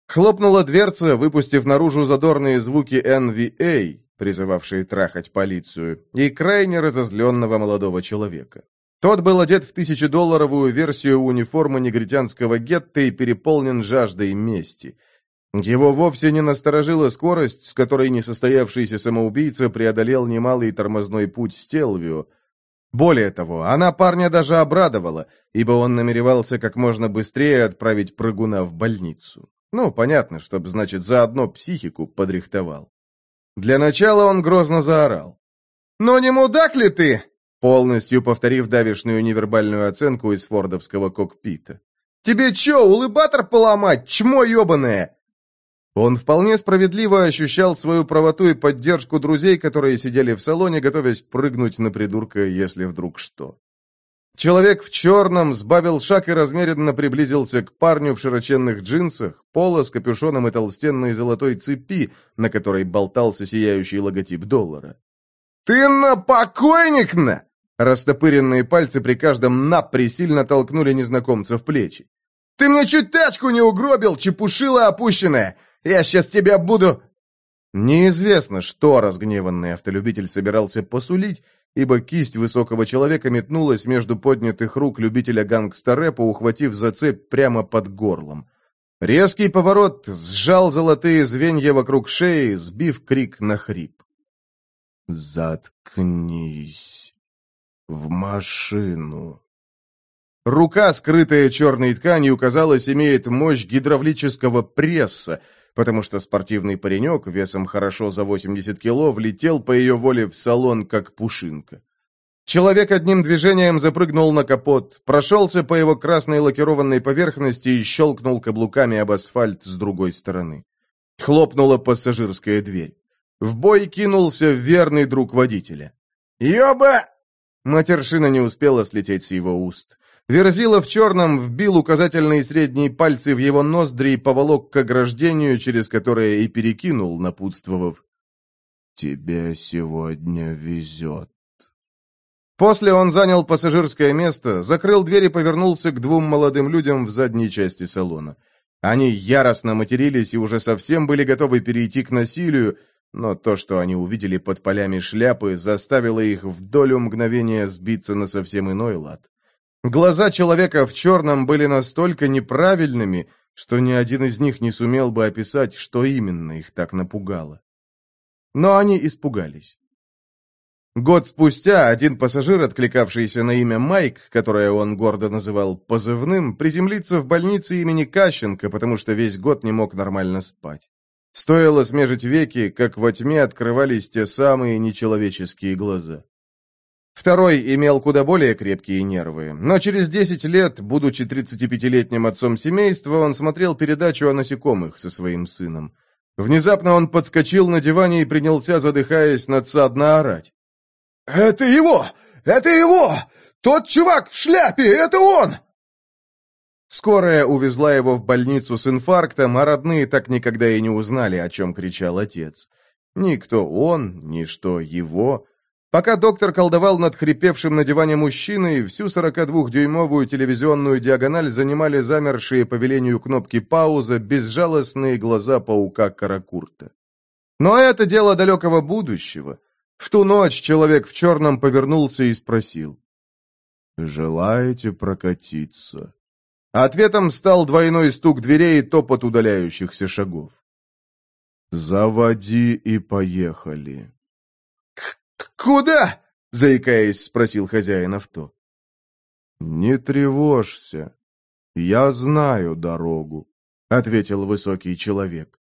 Хлопнула дверца, выпустив наружу задорные звуки NVA, призывавшие трахать полицию, и крайне разозленного молодого человека. Тот был одет в тысячедолларовую версию униформы негритянского гетто и переполнен жаждой мести. Его вовсе не насторожила скорость, с которой несостоявшийся самоубийца преодолел немалый тормозной путь Стелвио. Более того, она парня даже обрадовала, ибо он намеревался как можно быстрее отправить прыгуна в больницу. Ну, понятно, чтоб, значит, заодно психику подрихтовал. Для начала он грозно заорал. «Но не мудак ли ты?» полностью повторив давишную невербальную оценку из фордовского кокпита. «Тебе чё, улыбатор поломать, чмо ёбаное? Он вполне справедливо ощущал свою правоту и поддержку друзей, которые сидели в салоне, готовясь прыгнуть на придурка, если вдруг что. Человек в черном сбавил шаг и размеренно приблизился к парню в широченных джинсах, поло с капюшоном и толстенной золотой цепи, на которой болтался сияющий логотип доллара. «Ты на покойник-на!» Растопыренные пальцы при каждом «на» присильно толкнули незнакомца в плечи. «Ты мне чуть тачку не угробил, чепушила опущенная! Я сейчас тебя буду...» Неизвестно, что разгневанный автолюбитель собирался посулить, ибо кисть высокого человека метнулась между поднятых рук любителя гангстарэпа, ухватив за цепь прямо под горлом. Резкий поворот сжал золотые звенья вокруг шеи, сбив крик на хрип. «Заткнись! В машину!» Рука, скрытая черной тканью, казалось, имеет мощь гидравлического пресса, потому что спортивный паренек весом хорошо за 80 кило влетел по ее воле в салон, как пушинка. Человек одним движением запрыгнул на капот, прошелся по его красной лакированной поверхности и щелкнул каблуками об асфальт с другой стороны. Хлопнула пассажирская дверь. В бой кинулся верный друг водителя. «Ёба!» Матершина не успела слететь с его уст. Верзила в черном вбил указательные средние пальцы в его ноздри и поволок к ограждению, через которое и перекинул, напутствовав. «Тебе сегодня везет». После он занял пассажирское место, закрыл дверь и повернулся к двум молодым людям в задней части салона. Они яростно матерились и уже совсем были готовы перейти к насилию, но то, что они увидели под полями шляпы, заставило их в долю мгновения сбиться на совсем иной лад. Глаза человека в черном были настолько неправильными, что ни один из них не сумел бы описать, что именно их так напугало. Но они испугались. Год спустя один пассажир, откликавшийся на имя Майк, которое он гордо называл позывным, приземлится в больнице имени Кащенко, потому что весь год не мог нормально спать. Стоило смежить веки, как во тьме открывались те самые нечеловеческие глаза. Второй имел куда более крепкие нервы, но через 10 лет, будучи 35-летним отцом семейства, он смотрел передачу о насекомых со своим сыном. Внезапно он подскочил на диване и принялся, задыхаясь, надсадно орать. «Это его! Это его! Тот чувак в шляпе! Это он!» Скорая увезла его в больницу с инфарктом, а родные так никогда и не узнали, о чем кричал отец. Никто он, ни что его. Пока доктор колдовал над хрипевшим на диване мужчиной, всю 42-дюймовую телевизионную диагональ занимали замершие по велению кнопки пауза безжалостные глаза паука Каракурта. Но это дело далекого будущего. В ту ночь человек в черном повернулся и спросил. «Желаете прокатиться?» Ответом стал двойной стук дверей и топот удаляющихся шагов. «Заводи и поехали». «Куда?» — заикаясь, спросил хозяин авто. «Не тревожься. Я знаю дорогу», — ответил высокий человек.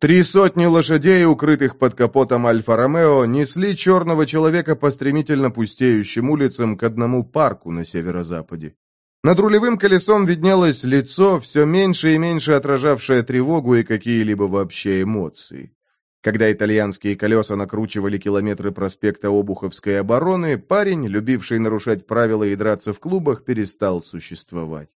Три сотни лошадей, укрытых под капотом Альфа-Ромео, несли черного человека по стремительно пустеющим улицам к одному парку на северо-западе. Над рулевым колесом виднелось лицо, все меньше и меньше отражавшее тревогу и какие-либо вообще эмоции. Когда итальянские колеса накручивали километры проспекта Обуховской обороны, парень, любивший нарушать правила и драться в клубах, перестал существовать.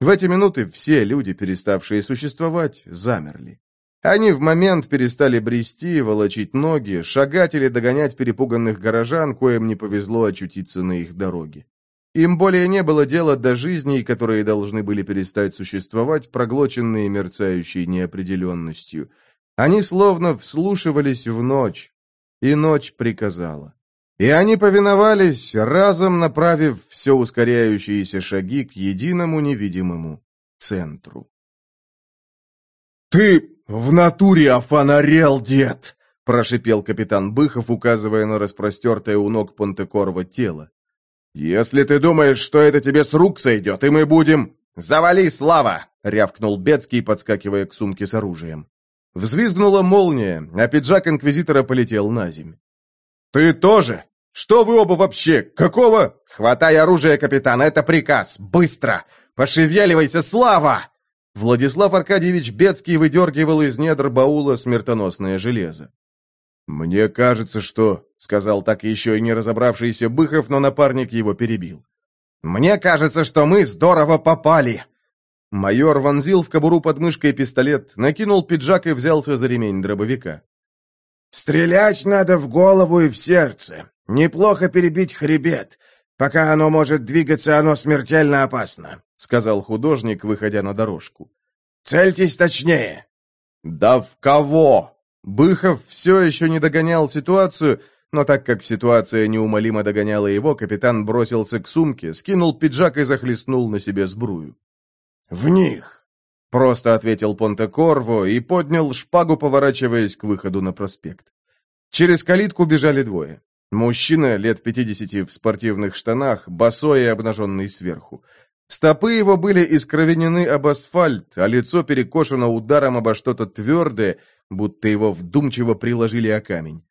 В эти минуты все люди, переставшие существовать, замерли. Они в момент перестали брести, волочить ноги, шагать или догонять перепуганных горожан, коим не повезло очутиться на их дороге. Им более не было дела до жизней, которые должны были перестать существовать, проглоченные мерцающей неопределенностью. Они словно вслушивались в ночь, и ночь приказала. И они повиновались, разом направив все ускоряющиеся шаги к единому невидимому центру. «Ты в натуре офонарел, дед!» — прошипел капитан Быхов, указывая на распростертое у ног Понтекорва тело. «Если ты думаешь, что это тебе с рук сойдет, и мы будем...» «Завали, Слава!» — рявкнул Бецкий, подскакивая к сумке с оружием. Взвизгнула молния, а пиджак инквизитора полетел на землю. «Ты тоже? Что вы оба вообще? Какого?» «Хватай оружие, капитан, это приказ! Быстро! Пошевеливайся, Слава!» Владислав Аркадьевич Бецкий выдергивал из недр баула смертоносное железо. «Мне кажется, что...» — сказал так еще и не разобравшийся Быхов, но напарник его перебил. «Мне кажется, что мы здорово попали!» Майор вонзил в кобуру под мышкой пистолет, накинул пиджак и взялся за ремень дробовика. «Стрелять надо в голову и в сердце. Неплохо перебить хребет. Пока оно может двигаться, оно смертельно опасно», — сказал художник, выходя на дорожку. «Цельтесь точнее». «Да в кого?» Быхов все еще не догонял ситуацию, но так как ситуация неумолимо догоняла его, капитан бросился к сумке, скинул пиджак и захлестнул на себе сбрую. «В них!» — просто ответил Понте-Корво и поднял шпагу, поворачиваясь к выходу на проспект. Через калитку бежали двое. Мужчина лет пятидесяти в спортивных штанах, босой и обнаженный сверху. Стопы его были искровенены об асфальт, а лицо перекошено ударом обо что-то твердое, будто его вдумчиво приложили о камень.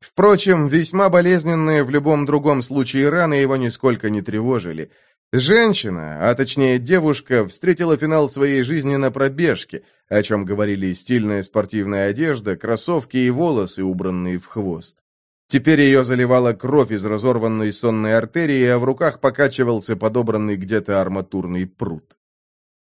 Впрочем, весьма болезненные в любом другом случае раны его нисколько не тревожили. Женщина, а точнее девушка, встретила финал своей жизни на пробежке, о чем говорили стильная спортивная одежда, кроссовки и волосы, убранные в хвост. Теперь ее заливала кровь из разорванной сонной артерии, а в руках покачивался подобранный где-то арматурный пруд.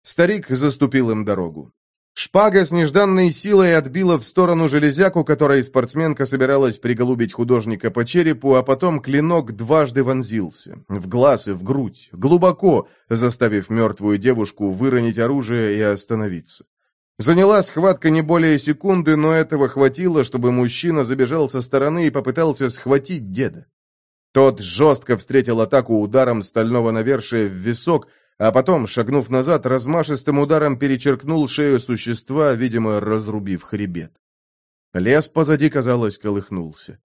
Старик заступил им дорогу. Шпага с нежданной силой отбила в сторону железяку, которой спортсменка собиралась приголубить художника по черепу, а потом клинок дважды вонзился, в глаз и в грудь, глубоко, заставив мертвую девушку выронить оружие и остановиться. Заняла схватка не более секунды, но этого хватило, чтобы мужчина забежал со стороны и попытался схватить деда. Тот жестко встретил атаку ударом стального навершия в висок, а потом, шагнув назад, размашистым ударом перечеркнул шею существа, видимо, разрубив хребет. Лес позади, казалось, колыхнулся.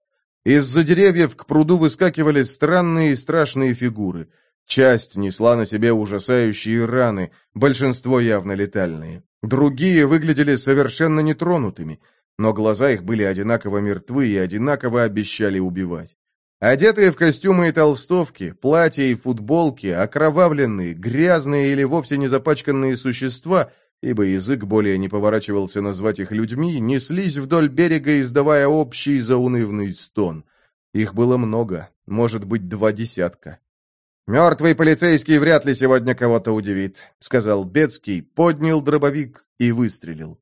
Из-за деревьев к пруду выскакивали странные и страшные фигуры. Часть несла на себе ужасающие раны, большинство явно летальные. Другие выглядели совершенно нетронутыми, но глаза их были одинаково мертвы и одинаково обещали убивать. Одетые в костюмы и толстовки, платья и футболки, окровавленные, грязные или вовсе не запачканные существа, ибо язык более не поворачивался назвать их людьми, неслись вдоль берега, издавая общий заунывный стон. Их было много, может быть, два десятка. «Мертвый полицейский вряд ли сегодня кого-то удивит», — сказал Бецкий, поднял дробовик и выстрелил.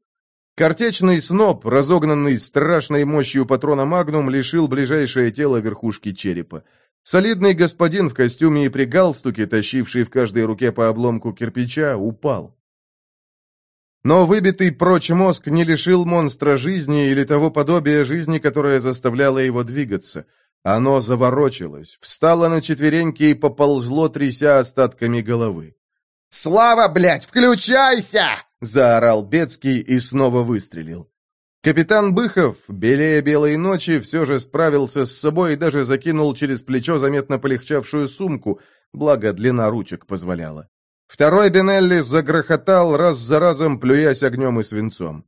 Картечный сноп, разогнанный страшной мощью патрона «Магнум», лишил ближайшее тело верхушки черепа. Солидный господин в костюме и при галстуке, тащивший в каждой руке по обломку кирпича, упал. Но выбитый прочь мозг не лишил монстра жизни или того подобия жизни, которое заставляло его двигаться — оно заворочилось, встало на четвереньки и поползло, тряся остатками головы. «Слава, блядь, включайся!» — заорал Бецкий и снова выстрелил. Капитан Быхов, белее белой ночи, все же справился с собой и даже закинул через плечо заметно полегчавшую сумку, благо длина ручек позволяла. Второй Бенелли загрохотал, раз за разом плюясь огнем и свинцом.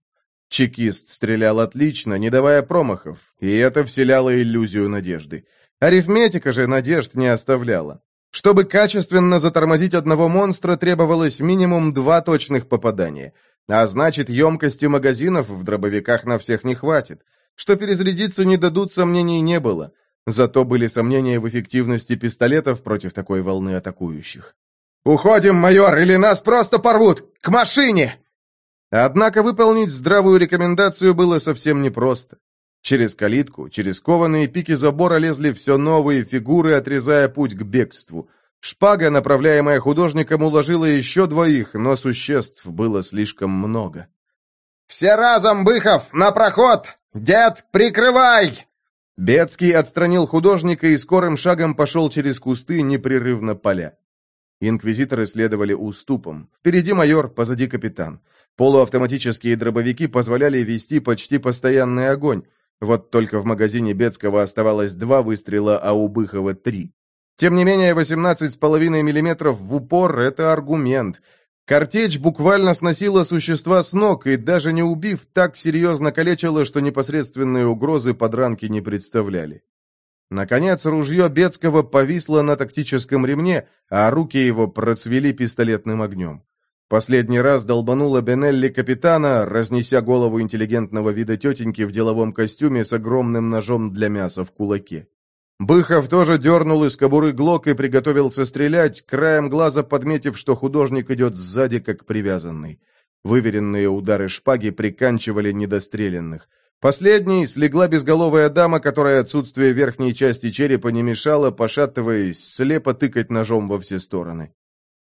Чекист стрелял отлично, не давая промахов, и это вселяло иллюзию надежды. Арифметика же надежд не оставляла. Чтобы качественно затормозить одного монстра, требовалось минимум два точных попадания. А значит, емкости магазинов в дробовиках на всех не хватит. Что перезарядиться не дадут, сомнений не было. Зато были сомнения в эффективности пистолетов против такой волны атакующих. «Уходим, майор, или нас просто порвут! К машине!» Однако выполнить здравую рекомендацию было совсем непросто. Через калитку, через кованые пики забора лезли все новые фигуры, отрезая путь к бегству. Шпага, направляемая художником, уложила еще двоих, но существ было слишком много. «Все разом, Быхов, на проход! Дед, прикрывай!» Бецкий отстранил художника и скорым шагом пошел через кусты, непрерывно поля. Инквизиторы следовали уступом. Впереди майор, позади капитан. Полуавтоматические дробовики позволяли вести почти постоянный огонь. Вот только в магазине Бецкого оставалось два выстрела, а у Быхова три. Тем не менее, 18,5 мм в упор — это аргумент. Картечь буквально сносила существа с ног и, даже не убив, так серьезно калечила, что непосредственные угрозы подранки не представляли. Наконец, ружье Бецкого повисло на тактическом ремне, а руки его процвели пистолетным огнем. Последний раз долбанула Бенелли капитана, разнеся голову интеллигентного вида тетеньки в деловом костюме с огромным ножом для мяса в кулаке. Быхов тоже дернул из кобуры глок и приготовился стрелять, краем глаза подметив, что художник идет сзади, как привязанный. Выверенные удары шпаги приканчивали недостреленных. Последней слегла безголовая дама, которой отсутствие верхней части черепа не мешало, пошатываясь, слепо тыкать ножом во все стороны.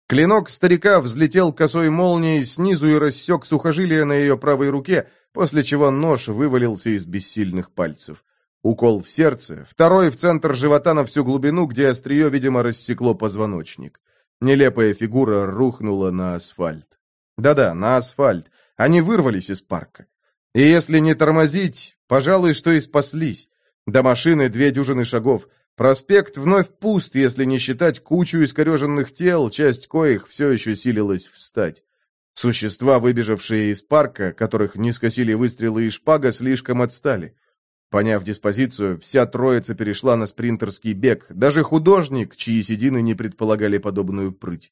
Клинок старика взлетел косой молнией снизу и рассек сухожилие на ее правой руке, после чего нож вывалился из бессильных пальцев. Укол в сердце, второй в центр живота на всю глубину, где острие, видимо, рассекло позвоночник. Нелепая фигура рухнула на асфальт. Да-да, на асфальт. Они вырвались из парка. И если не тормозить, пожалуй, что и спаслись. До машины две дюжины шагов. Проспект вновь пуст, если не считать кучу искореженных тел, часть коих все еще силилась встать. Существа, выбежавшие из парка, которых не скосили выстрелы и шпага, слишком отстали. Поняв диспозицию, вся троица перешла на спринтерский бег, даже художник, чьи седины не предполагали подобную прыть.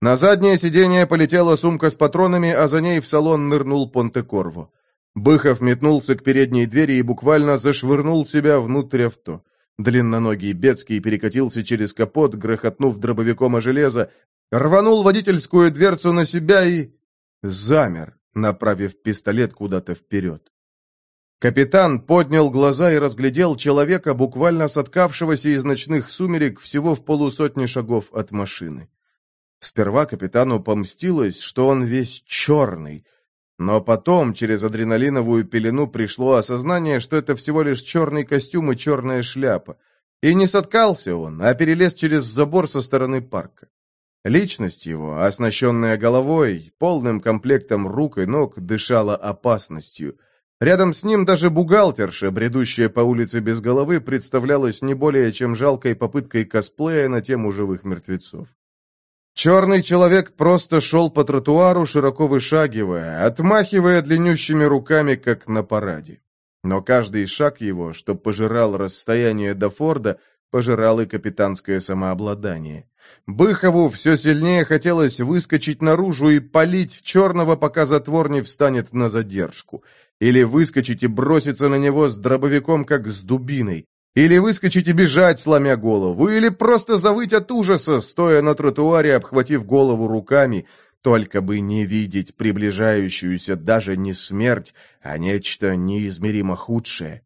На заднее сиденье полетела сумка с патронами, а за ней в салон нырнул Понте-Корво. Быхов метнулся к передней двери и буквально зашвырнул себя внутрь авто. Длинноногий Бецкий перекатился через капот, грохотнув дробовиком о железо, рванул водительскую дверцу на себя и... замер, направив пистолет куда-то вперед. Капитан поднял глаза и разглядел человека, буквально соткавшегося из ночных сумерек всего в полусотни шагов от машины. Сперва капитану помстилось, что он весь черный, Но потом, через адреналиновую пелену, пришло осознание, что это всего лишь черный костюм и черная шляпа. И не соткался он, а перелез через забор со стороны парка. Личность его, оснащенная головой, полным комплектом рук и ног, дышала опасностью. Рядом с ним даже бухгалтерша, бредущая по улице без головы, представлялась не более чем жалкой попыткой косплея на тему живых мертвецов. Черный человек просто шел по тротуару, широко вышагивая, отмахивая длиннющими руками, как на параде. Но каждый шаг его, что пожирал расстояние до Форда, пожирал и капитанское самообладание. Быхову все сильнее хотелось выскочить наружу и полить черного, пока затвор не встанет на задержку. Или выскочить и броситься на него с дробовиком, как с дубиной. Или выскочить и бежать, сломя голову. Или просто завыть от ужаса, стоя на тротуаре, обхватив голову руками, только бы не видеть приближающуюся даже не смерть, а нечто неизмеримо худшее.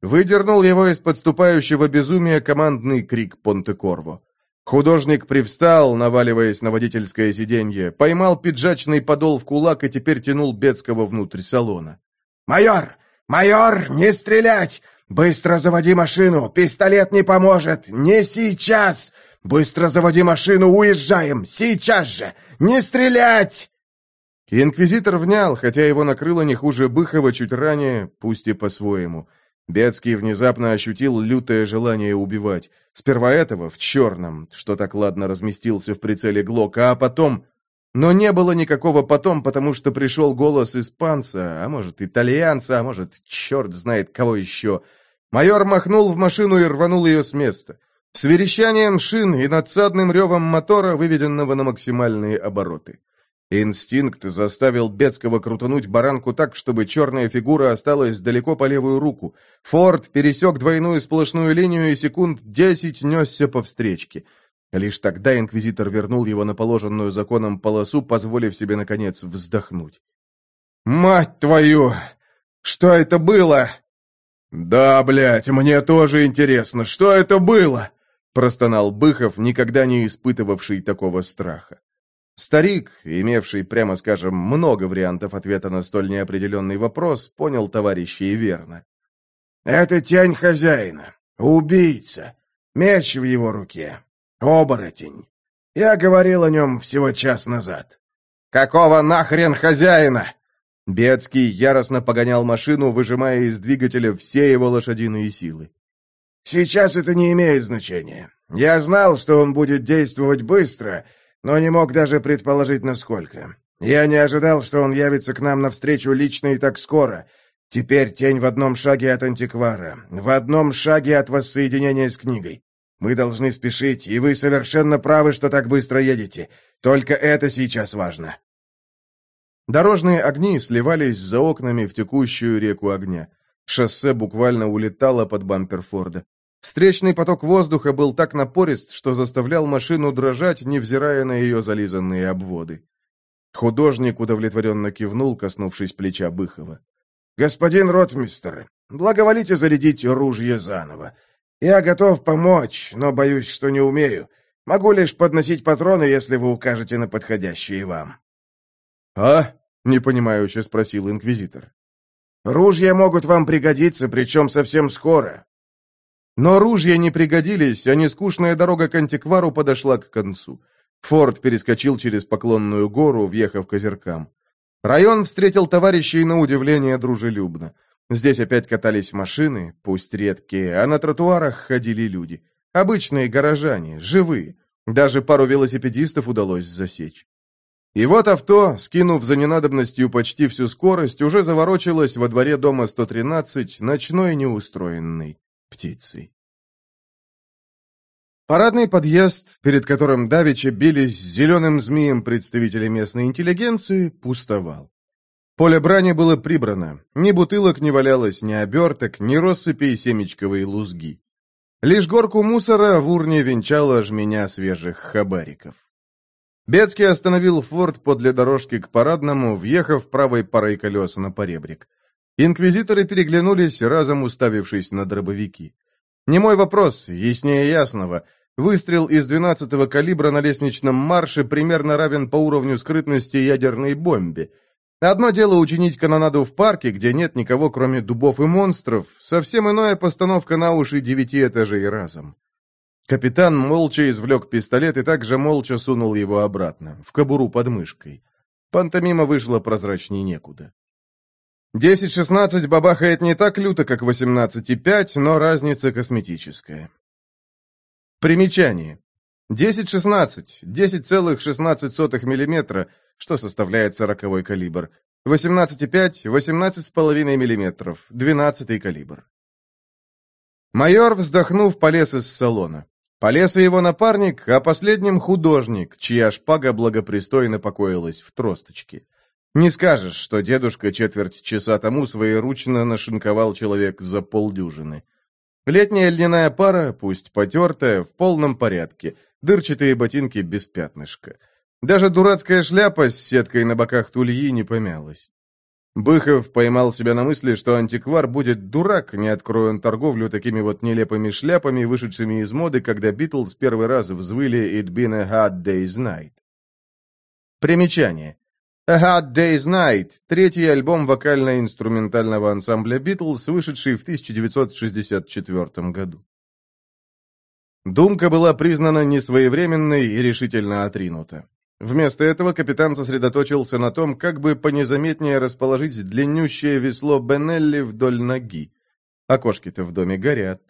Выдернул его из подступающего безумия командный крик Понте-Корво. Художник привстал, наваливаясь на водительское сиденье, поймал пиджачный подол в кулак и теперь тянул Бецкого внутрь салона. «Майор! Майор, не стрелять! Быстро заводи машину! Пистолет не поможет! Не сейчас! Быстро заводи машину, уезжаем! Сейчас же! Не стрелять!» Инквизитор внял, хотя его накрыло не хуже Быхова чуть ранее, пусть и по-своему. Бецкий внезапно ощутил лютое желание убивать. Сперва этого, в черном, что так ладно разместился в прицеле Глока, а потом... Но не было никакого потом, потому что пришел голос испанца, а может, итальянца, а может, черт знает кого еще. Майор махнул в машину и рванул ее с места. С верещанием шин и надсадным ревом мотора, выведенного на максимальные обороты. Инстинкт заставил Бецкого крутануть баранку так, чтобы черная фигура осталась далеко по левую руку. Форд пересек двойную сплошную линию и секунд десять несся по встречке. Лишь тогда инквизитор вернул его на положенную законом полосу, позволив себе, наконец, вздохнуть. «Мать твою! Что это было?» «Да, блядь, мне тоже интересно, что это было?» простонал Быхов, никогда не испытывавший такого страха. Старик, имевший, прямо скажем, много вариантов ответа на столь неопределенный вопрос, понял товарища и верно. «Это тень хозяина. Убийца. Меч в его руке. Оборотень. Я говорил о нем всего час назад». «Какого нахрен хозяина?» Бецкий яростно погонял машину, выжимая из двигателя все его лошадиные силы. «Сейчас это не имеет значения. Я знал, что он будет действовать быстро, но не мог даже предположить, насколько. Я не ожидал, что он явится к нам навстречу лично и так скоро. Теперь тень в одном шаге от антиквара, в одном шаге от воссоединения с книгой. Мы должны спешить, и вы совершенно правы, что так быстро едете. Только это сейчас важно». Дорожные огни сливались за окнами в текущую реку огня. Шоссе буквально улетало под бампер Форда. Встречный поток воздуха был так напорист, что заставлял машину дрожать, невзирая на ее зализанные обводы. Художник удовлетворенно кивнул, коснувшись плеча Быхова. «Господин ротмистер, благоволите зарядить ружье заново. Я готов помочь, но боюсь, что не умею. Могу лишь подносить патроны, если вы укажете на подходящие вам». «А?» — непонимающе спросил инквизитор. «Ружья могут вам пригодиться, причем совсем скоро. Но ружья не пригодились, а нескучная дорога к антиквару подошла к концу. Форд перескочил через поклонную гору, въехав к озеркам. Район встретил товарищей на удивление дружелюбно. Здесь опять катались машины, пусть редкие, а на тротуарах ходили люди. Обычные горожане, живые. Даже пару велосипедистов удалось засечь. И вот авто, скинув за ненадобностью почти всю скорость, уже заворочилось во дворе дома 113, ночной неустроенный птицей. Парадный подъезд, перед которым давеча бились зеленым змеем представители местной интеллигенции, пустовал. Поле брани было прибрано. Ни бутылок не валялось, ни оберток, ни россыпи и семечковые лузги. Лишь горку мусора в урне венчала жменя свежих хабариков. Бецкий остановил форт подле дорожки к парадному, въехав правой парой колес на поребрик. Инквизиторы переглянулись, разом уставившись на дробовики. Не мой вопрос, яснее ясного. Выстрел из 12-го калибра на лестничном марше примерно равен по уровню скрытности ядерной бомбе. Одно дело учинить канонаду в парке, где нет никого, кроме дубов и монстров, совсем иное постановка на уши девяти этажей разом. Капитан молча извлек пистолет и также молча сунул его обратно, в кобуру под мышкой. Пантомима вышла прозрачней некуда. 10-16 бабахает не так люто, как 18,5, но разница косметическая. Примечание. 10-16, 10,16 мм, что составляет сороковой калибр. 18,5, 18,5 мм, 12 калибр. Майор, вздохнув, полез из салона. Полез и его напарник, а последним художник, чья шпага благопристойно покоилась в тросточке. Не скажешь, что дедушка четверть часа тому своеручно нашинковал человек за полдюжины. Летняя льняная пара, пусть потертая, в полном порядке, дырчатые ботинки без пятнышка. Даже дурацкая шляпа с сеткой на боках тульи не помялась. Быхов поймал себя на мысли, что антиквар будет дурак, не откроя он торговлю такими вот нелепыми шляпами, вышедшими из моды, когда Битлз первый раз взвыли «It been a hard day's night». Примечание. A Hard Day's Night – третий альбом вокально-инструментального ансамбля Битлз, вышедший в 1964 году. Думка была признана несвоевременной и решительно отринута. Вместо этого капитан сосредоточился на том, как бы понезаметнее расположить длиннющее весло Бенелли вдоль ноги. Окошки-то в доме горят.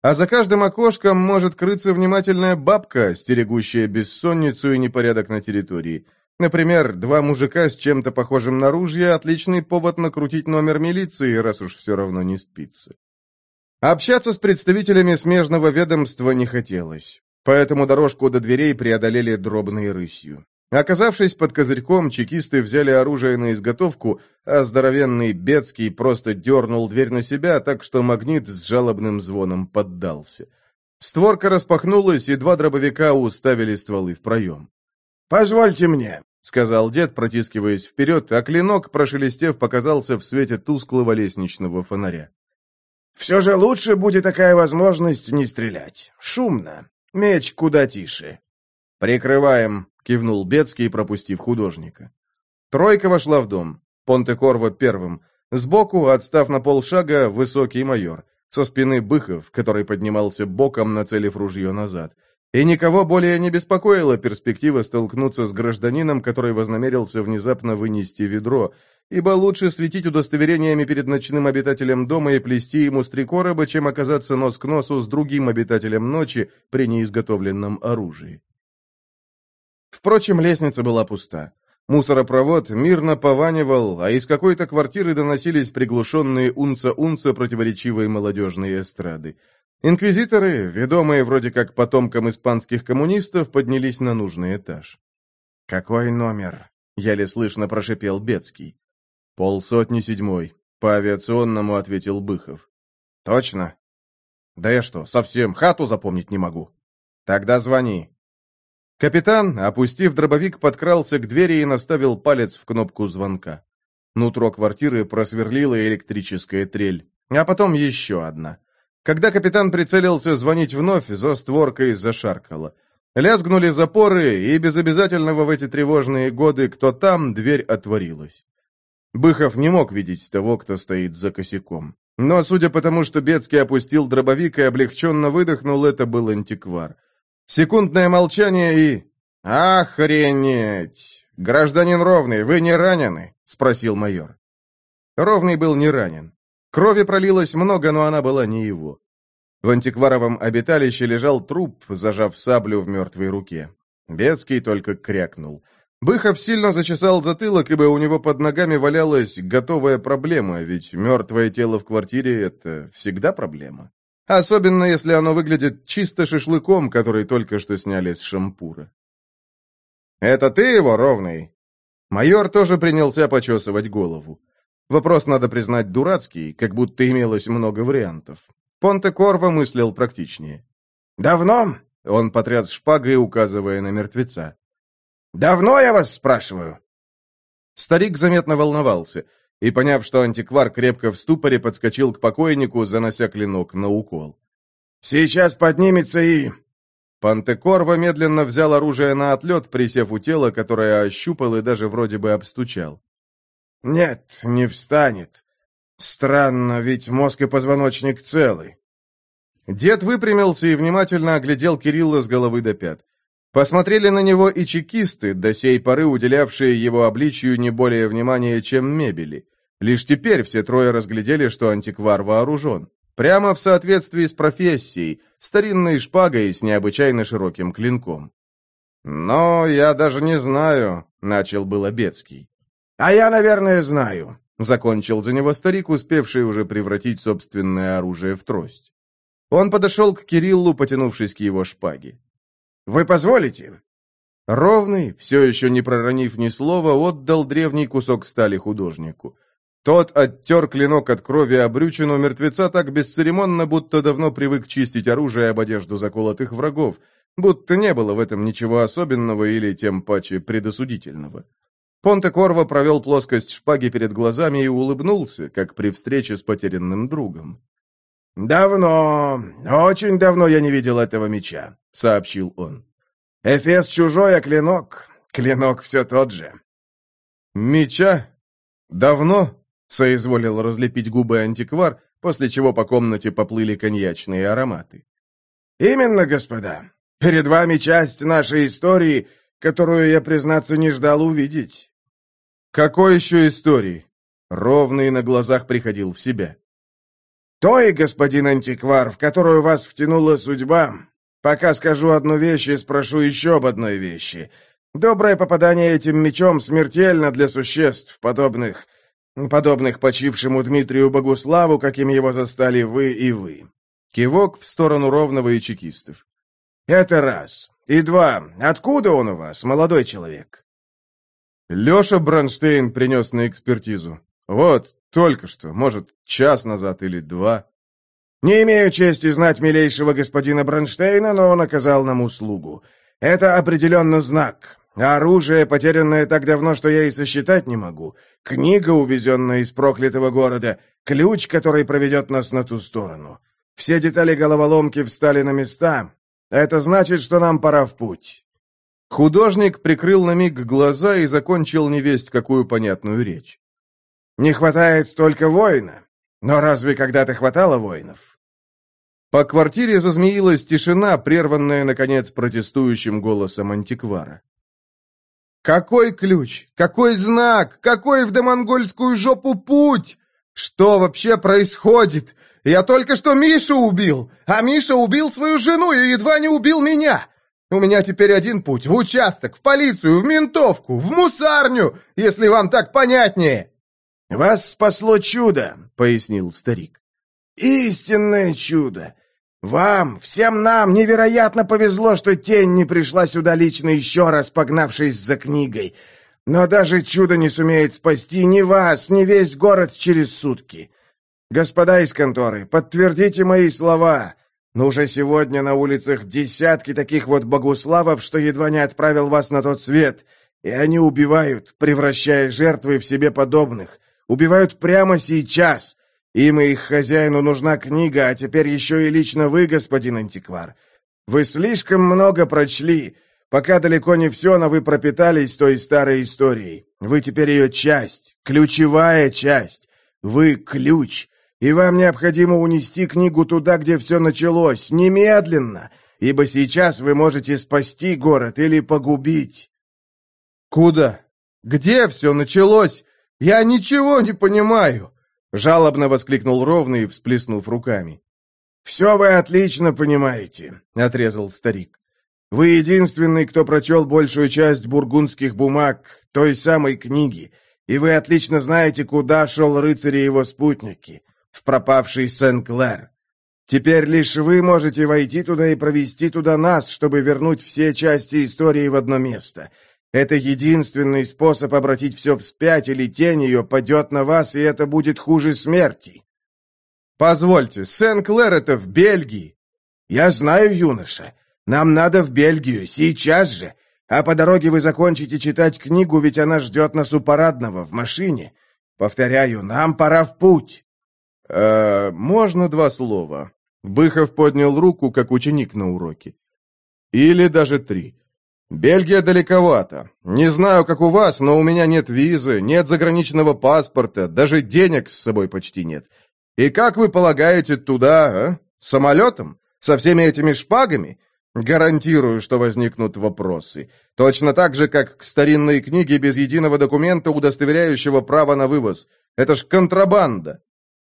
А за каждым окошком может крыться внимательная бабка, стерегущая бессонницу и непорядок на территории. Например, два мужика с чем-то похожим на ружье – отличный повод накрутить номер милиции, раз уж все равно не спится. Общаться с представителями смежного ведомства не хотелось, поэтому дорожку до дверей преодолели дробной рысью. Оказавшись под козырьком, чекисты взяли оружие на изготовку, а здоровенный Бецкий просто дернул дверь на себя, так что магнит с жалобным звоном поддался. Створка распахнулась, и два дробовика уставили стволы в проем. «Позвольте мне», — сказал дед, протискиваясь вперед, а клинок, прошелестев, показался в свете тусклого лестничного фонаря. «Все же лучше будет такая возможность не стрелять. Шумно. Меч куда тише». «Прикрываем», кивнул Бецкий, пропустив художника. Тройка вошла в дом. Понте-Корво первым. Сбоку, отстав на полшага, высокий майор. Со спины Быхов, который поднимался боком, нацелив ружье назад. И никого более не беспокоила перспектива столкнуться с гражданином, который вознамерился внезапно вынести ведро, ибо лучше светить удостоверениями перед ночным обитателем дома и плести ему с три короба, чем оказаться нос к носу с другим обитателем ночи при неизготовленном оружии. Впрочем, лестница была пуста. Мусоропровод мирно пованивал, а из какой-то квартиры доносились приглушенные унца-унца противоречивой молодежной эстрады. Инквизиторы, ведомые вроде как потомкам испанских коммунистов, поднялись на нужный этаж. «Какой номер?» — еле слышно прошипел Бецкий. «Полсотни седьмой», — по авиационному ответил Быхов. «Точно?» «Да я что, совсем хату запомнить не могу?» «Тогда звони. Капитан, опустив дробовик, подкрался к двери и наставил палец в кнопку звонка. Нутро квартиры просверлила электрическая трель, а потом еще одна. Когда капитан прицелился звонить вновь, за створкой зашаркало. Лязгнули запоры, и без обязательного в эти тревожные годы «кто там» дверь отворилась. Быхов не мог видеть того, кто стоит за косяком. Но, судя по тому, что Бецкий опустил дробовик и облегченно выдохнул, это был антиквар. Секундное молчание и... «Охренеть! Гражданин Ровный, вы не ранены?» — спросил майор. Ровный был не ранен. Крови пролилось много, но она была не его. В антикваровом обиталище лежал труп, зажав саблю в мертвой руке. Бецкий только крякнул. Быхов сильно зачесал затылок, ибо у него под ногами валялась готовая проблема, ведь мертвое тело в квартире — это всегда проблема. Особенно, если оно выглядит чисто шашлыком, который только что сняли с шампура. «Это ты его, ровный?» Майор тоже принялся почесывать голову. Вопрос, надо признать, дурацкий, как будто имелось много вариантов. Понте Корво мыслил практичнее. «Давно?» — он потряс шпагой, указывая на мертвеца. «Давно, я вас спрашиваю?» Старик заметно волновался — и, поняв, что антиквар крепко в ступоре, подскочил к покойнику, занося клинок на укол. «Сейчас поднимется и...» Пантекорва медленно взял оружие на отлет, присев у тела, которое ощупал и даже вроде бы обстучал. Нет, не встанет. Странно, ведь мозг и позвоночник целы. Дед выпрямился и внимательно оглядел Кирилла с головы до пят. Посмотрели на него и чекисты, до сей поры уделявшие его обличию не более внимания, чем мебели. Лишь теперь все трое разглядели, что антиквар вооружен. Прямо в соответствии с профессией, старинной шпагой с необычайно широким клинком. «Но я даже не знаю», — начал был Обецкий. «А я, наверное, знаю», — закончил за него старик, успевший уже превратить собственное оружие в трость. Он подошел к Кириллу, потянувшись к его шпаге. «Вы позволите?» Ровный, все еще не проронив ни слова, отдал древний кусок стали художнику. Тот оттер клинок от крови обрючину мертвеца так бесцеремонно, будто давно привык чистить оружие об одежду заколотых врагов, будто не было в этом ничего особенного или, тем паче, предосудительного. Понте Корво провел плоскость шпаги перед глазами и улыбнулся, как при встрече с потерянным другом. «Давно, очень давно я не видел этого меча», — сообщил он. «Эфес чужой, а клинок? Клинок все тот же». «Меча? Давно?» — соизволил разлепить губы антиквар, после чего по комнате поплыли коньячные ароматы. «Именно, господа. Перед вами часть нашей истории, которую я, признаться, не ждал увидеть». «Какой еще истории?» Ровный на глазах приходил в себя. «Той, господин антиквар, в которую вас втянула судьба. Пока скажу одну вещь и спрошу еще об одной вещи. Доброе попадание этим мечом смертельно для существ, подобных... подобных почившему Дмитрию Богуславу, каким его застали вы и вы». Кивок в сторону Ровного и чекистов. «Это раз. И два. Откуда он у вас, молодой человек?» Леша Бронштейн принес на экспертизу. Вот, только что, может, час назад или два. Не имею чести знать милейшего господина Бронштейна, но он оказал нам услугу. Это определенно знак. Оружие, потерянное так давно, что я и сосчитать не могу. Книга, увезенная из проклятого города. Ключ, который проведет нас на ту сторону. Все детали головоломки встали на места. Это значит, что нам пора в путь. Художник прикрыл на миг глаза и закончил невесть какую понятную речь. Не хватает только воина. Но разве когда-то хватало воинов? По квартире зазмеилась тишина, прерванная, наконец, протестующим голосом антиквара. «Какой ключ? Какой знак? Какой в домонгольскую жопу путь? Что вообще происходит? Я только что Мишу убил, а Миша убил свою жену и едва не убил меня. У меня теперь один путь — в участок, в полицию, в ментовку, в мусарню, если вам так понятнее». «Вас спасло чудо», — пояснил старик. «Истинное чудо! Вам, всем нам невероятно повезло, что тень не пришла сюда лично еще раз, погнавшись за книгой. Но даже чудо не сумеет спасти ни вас, ни весь город через сутки. Господа из конторы, подтвердите мои слова. Но уже сегодня на улицах десятки таких вот богуславов, что едва не отправил вас на тот свет, и они убивают, превращая жертвы в себе подобных. Убивают прямо сейчас. Им и их хозяину нужна книга, а теперь еще и лично вы, господин антиквар. Вы слишком много прочли. Пока далеко не все, но вы пропитались той старой историей. Вы теперь ее часть, ключевая часть. Вы ключ. И вам необходимо унести книгу туда, где все началось, немедленно, ибо сейчас вы можете спасти город или погубить. Куда? Где все началось? «Я ничего не понимаю!» — жалобно воскликнул Ровный, всплеснув руками. «Все вы отлично понимаете», — отрезал старик. «Вы единственный, кто прочел большую часть бургундских бумаг, той самой книги, и вы отлично знаете, куда шел рыцарь и его спутники, в пропавший Сен-Клэр. Теперь лишь вы можете войти туда и провести туда нас, чтобы вернуть все части истории в одно место. Это единственный способ обратить все вспять, или тень ее падет на вас, и это будет хуже смерти. Позвольте, Сен-Клэр это в Бельгии. Я знаю, юноша. Нам надо в Бельгию, сейчас же. А по дороге вы закончите читать книгу, ведь она ждет нас у парадного, в машине. Повторяю, нам пора в путь. Э, можно два слова. Быхов поднял руку, как ученик на уроке. Или даже три. Бельгия далековато. Не знаю, как у вас, но у меня нет визы, нет заграничного паспорта, даже денег с собой почти нет. И как вы полагаете туда, а? Самолетом? Со всеми этими шпагами? Гарантирую, что возникнут вопросы. Точно так же, как к старинной книге без единого документа, удостоверяющего право на вывоз. Это ж контрабанда.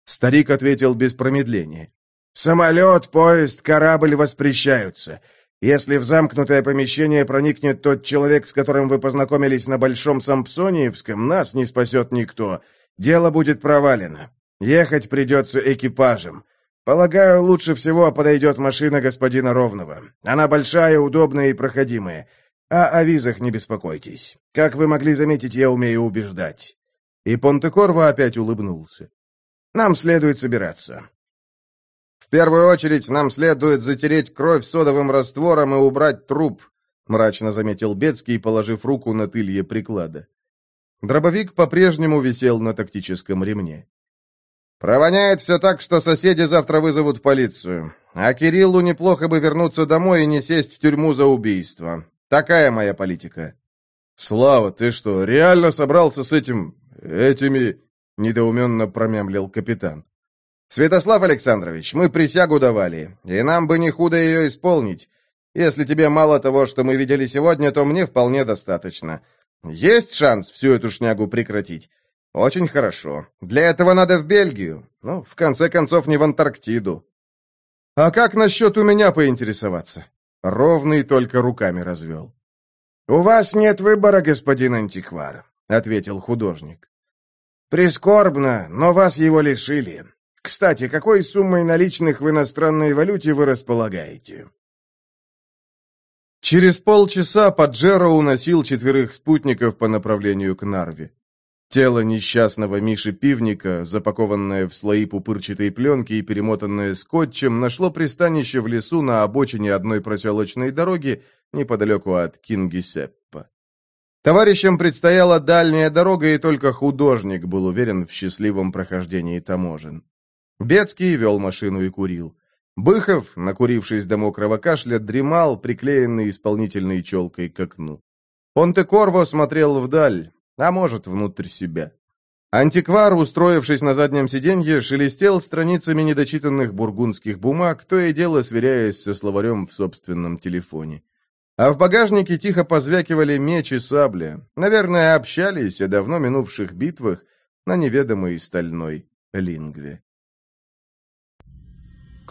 Старик ответил без промедления. «Самолет, поезд, корабль воспрещаются. Если в замкнутое помещение проникнет тот человек, с которым вы познакомились на Большом Сампсониевском, нас не спасет никто. Дело будет провалено. Ехать придется экипажем. Полагаю, лучше всего подойдет машина господина Ровного. Она большая, удобная и проходимая. А о визах не беспокойтесь. Как вы могли заметить, я умею убеждать». И Понтекорво опять улыбнулся. «Нам следует собираться. «В первую очередь нам следует затереть кровь содовым раствором и убрать труп», мрачно заметил Бецкий, положив руку на тылье приклада. Дробовик по-прежнему висел на тактическом ремне. «Провоняет все так, что соседи завтра вызовут полицию. А Кириллу неплохо бы вернуться домой и не сесть в тюрьму за убийство. Такая моя политика». «Слава, ты что, реально собрался с этим... этими...» — недоуменно промямлил капитан. «Святослав Александрович, мы присягу давали, и нам бы не худо ее исполнить. Если тебе мало того, что мы видели сегодня, то мне вполне достаточно. Есть шанс всю эту шнягу прекратить? Очень хорошо. Для этого надо в Бельгию. Ну, в конце концов, не в Антарктиду. А как насчет у меня поинтересоваться? Ровный только руками развел. «У вас нет выбора, господин антиквар», — ответил художник. «Прискорбно, но вас его лишили. Кстати, какой суммой наличных в иностранной валюте вы располагаете?» Через полчаса Паджеро уносил четверых спутников по направлению к Нарве. Тело несчастного Миши Пивника, запакованное в слои пупырчатой пленки и перемотанное скотчем, нашло пристанище в лесу на обочине одной проселочной дороги неподалеку от Кингисеппа. Товарищам предстояла дальняя дорога, и только художник был уверен в счастливом прохождении таможен. Бецкий вел машину и курил. Быхов, накурившись до мокрого кашля, дремал, приклеенный исполнительной челкой к окну. Понте-Корво смотрел вдаль, а может, внутрь себя. Антиквар, устроившись на заднем сиденье, шелестел страницами недочитанных бургундских бумаг, то и дело сверяясь со словарем в собственном телефоне. А в багажнике тихо позвякивали меч и сабли. Наверное, общались о давно минувших битвах на неведомой стальной лингве.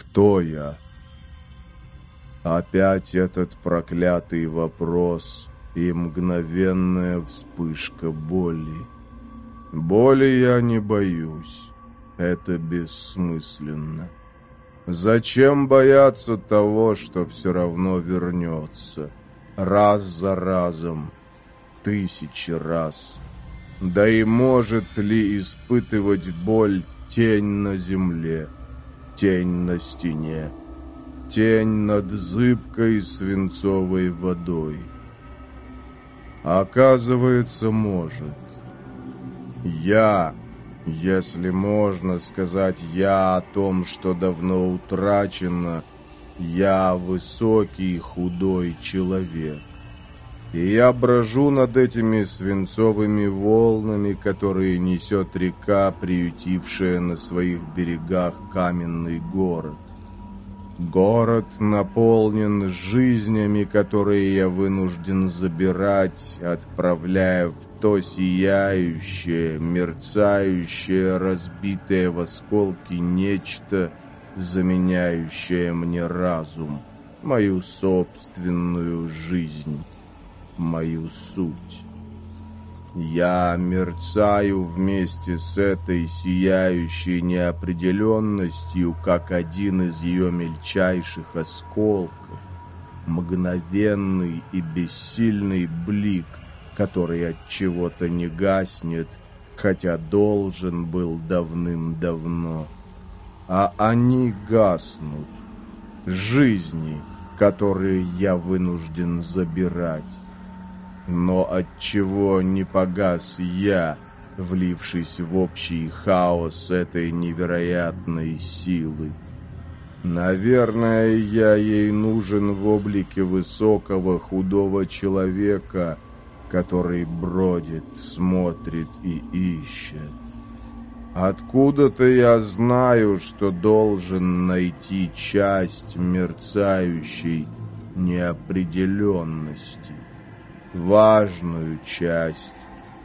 Кто я? Опять этот проклятый вопрос и мгновенная вспышка боли. Боли я не боюсь. Это бессмысленно. Зачем бояться того, что все равно вернется? Раз за разом, тысячи раз. Да и может ли испытывать боль тень на земле? Тень на стене. Тень над зыбкой свинцовой водой. Оказывается, может. Я, если можно сказать «я» о том, что давно утрачено, я высокий худой человек. И я брожу над этими свинцовыми волнами, которые несет река, приютившая на своих берегах каменный город. Город наполнен жизнями, которые я вынужден забирать, отправляя в то сияющее, мерцающее, разбитое в осколки нечто, заменяющее мне разум, мою собственную жизнь мою суть. Я мерцаю вместе с этой сияющей неопределенностью, как один из ее мельчайших осколков, мгновенный и бессильный блик, который от чего-то не гаснет, хотя должен был давным-давно. А они гаснут, жизни, которые я вынужден забирать. Но от чего не погас я, влившись в общий хаос этой невероятной силы? Наверное, я ей нужен в облике высокого худого человека, который бродит, смотрит и ищет. Откуда-то я знаю, что должен найти часть мерцающей неопределенности, важную часть,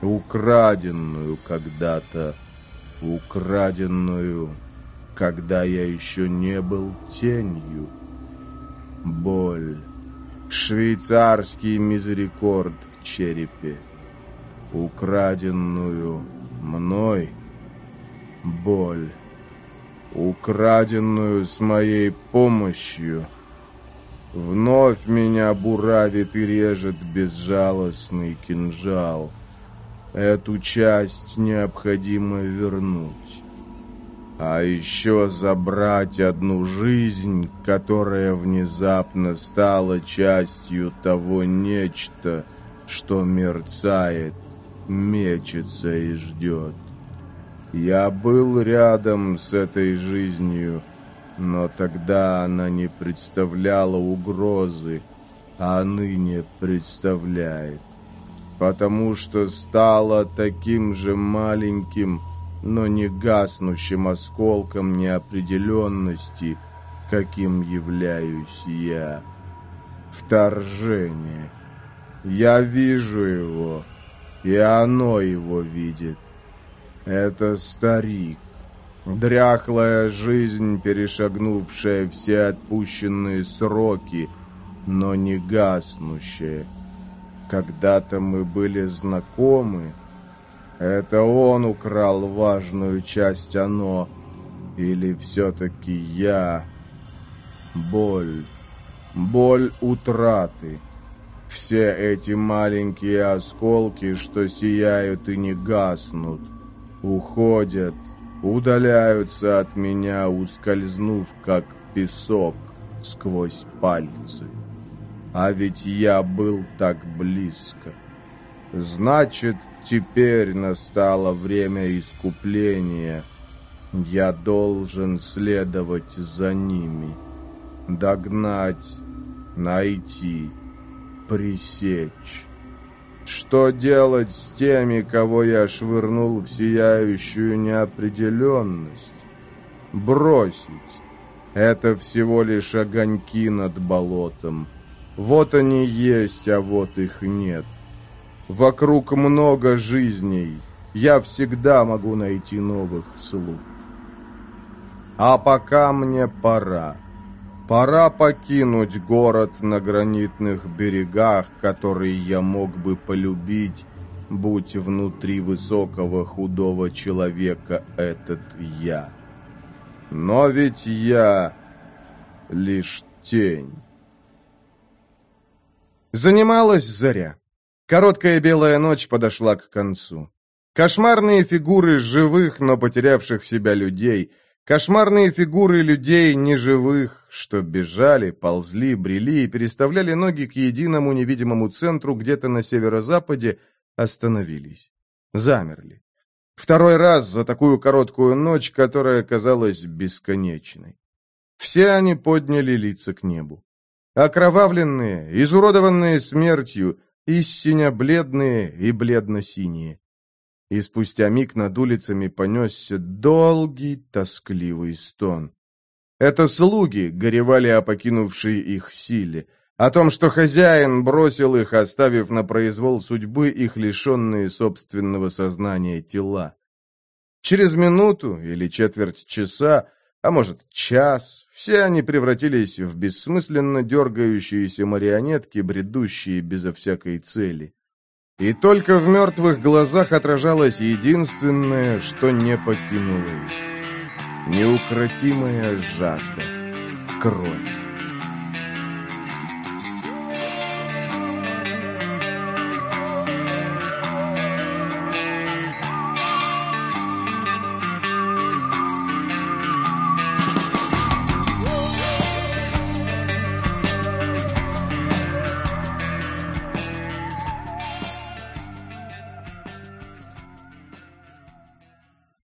украденную когда-то, украденную когда я еще не был тенью. Боль. Швейцарский мизерикорд в черепе. Украденную мной боль. Украденную с моей помощью. Вновь меня буравит и режет безжалостный кинжал. Эту часть необходимо вернуть. А еще забрать одну жизнь, которая внезапно стала частью того нечто, что мерцает, мечется и ждет. Я был рядом с этой жизнью, но тогда она не представляла угрозы, а ныне представляет, потому что стала таким же маленьким, но не гаснущим осколком неопределенности, каким являюсь я. Вторжение. Я вижу его, и оно его видит. Это старик. Дряхлая жизнь, перешагнувшая все отпущенные сроки, но не гаснущая. Когда-то мы были знакомы, это он украл важную часть оно. Или все-таки я? Боль. Боль утраты. Все эти маленькие осколки, что сияют и не гаснут, уходят, удаляются от меня, ускользнув, как песок, сквозь пальцы. А ведь я был так близко. Значит, теперь настало время искупления. Я должен следовать за ними, догнать, найти, пресечь. Что делать с теми, кого я швырнул в сияющую неопределенность? Бросить. Это всего лишь огоньки над болотом. Вот они есть, а вот их нет. Вокруг много жизней. Я всегда могу найти новых слуг. А пока мне пора. Пора покинуть город на гранитных берегах, который я мог бы полюбить, будь внутри высокого худого человека этот я. Но ведь я лишь тень. Занималась заря. Короткая белая ночь подошла к концу. Кошмарные фигуры живых, но потерявших себя людей, кошмарные фигуры людей неживых, что бежали, ползли, брели и переставляли ноги к единому невидимому центру где-то на северо-западе, остановились. Замерли. Второй раз за такую короткую ночь, которая казалась бесконечной. Все они подняли лица к небу. Окровавленные, изуродованные смертью, истинно бледные и бледно-синие. И спустя миг над улицами понесся долгий, тоскливый стон. Это слуги горевали о покинувшей их силе, о том, что хозяин бросил их, оставив на произвол судьбы их лишенные собственного сознания тела. Через минуту или четверть часа а может, час, все они превратились в бессмысленно дергающиеся марионетки, бредущие безо всякой цели. И только в мертвых глазах отражалось единственное, что не покинуло их. Неукротимая жажда. Кровь.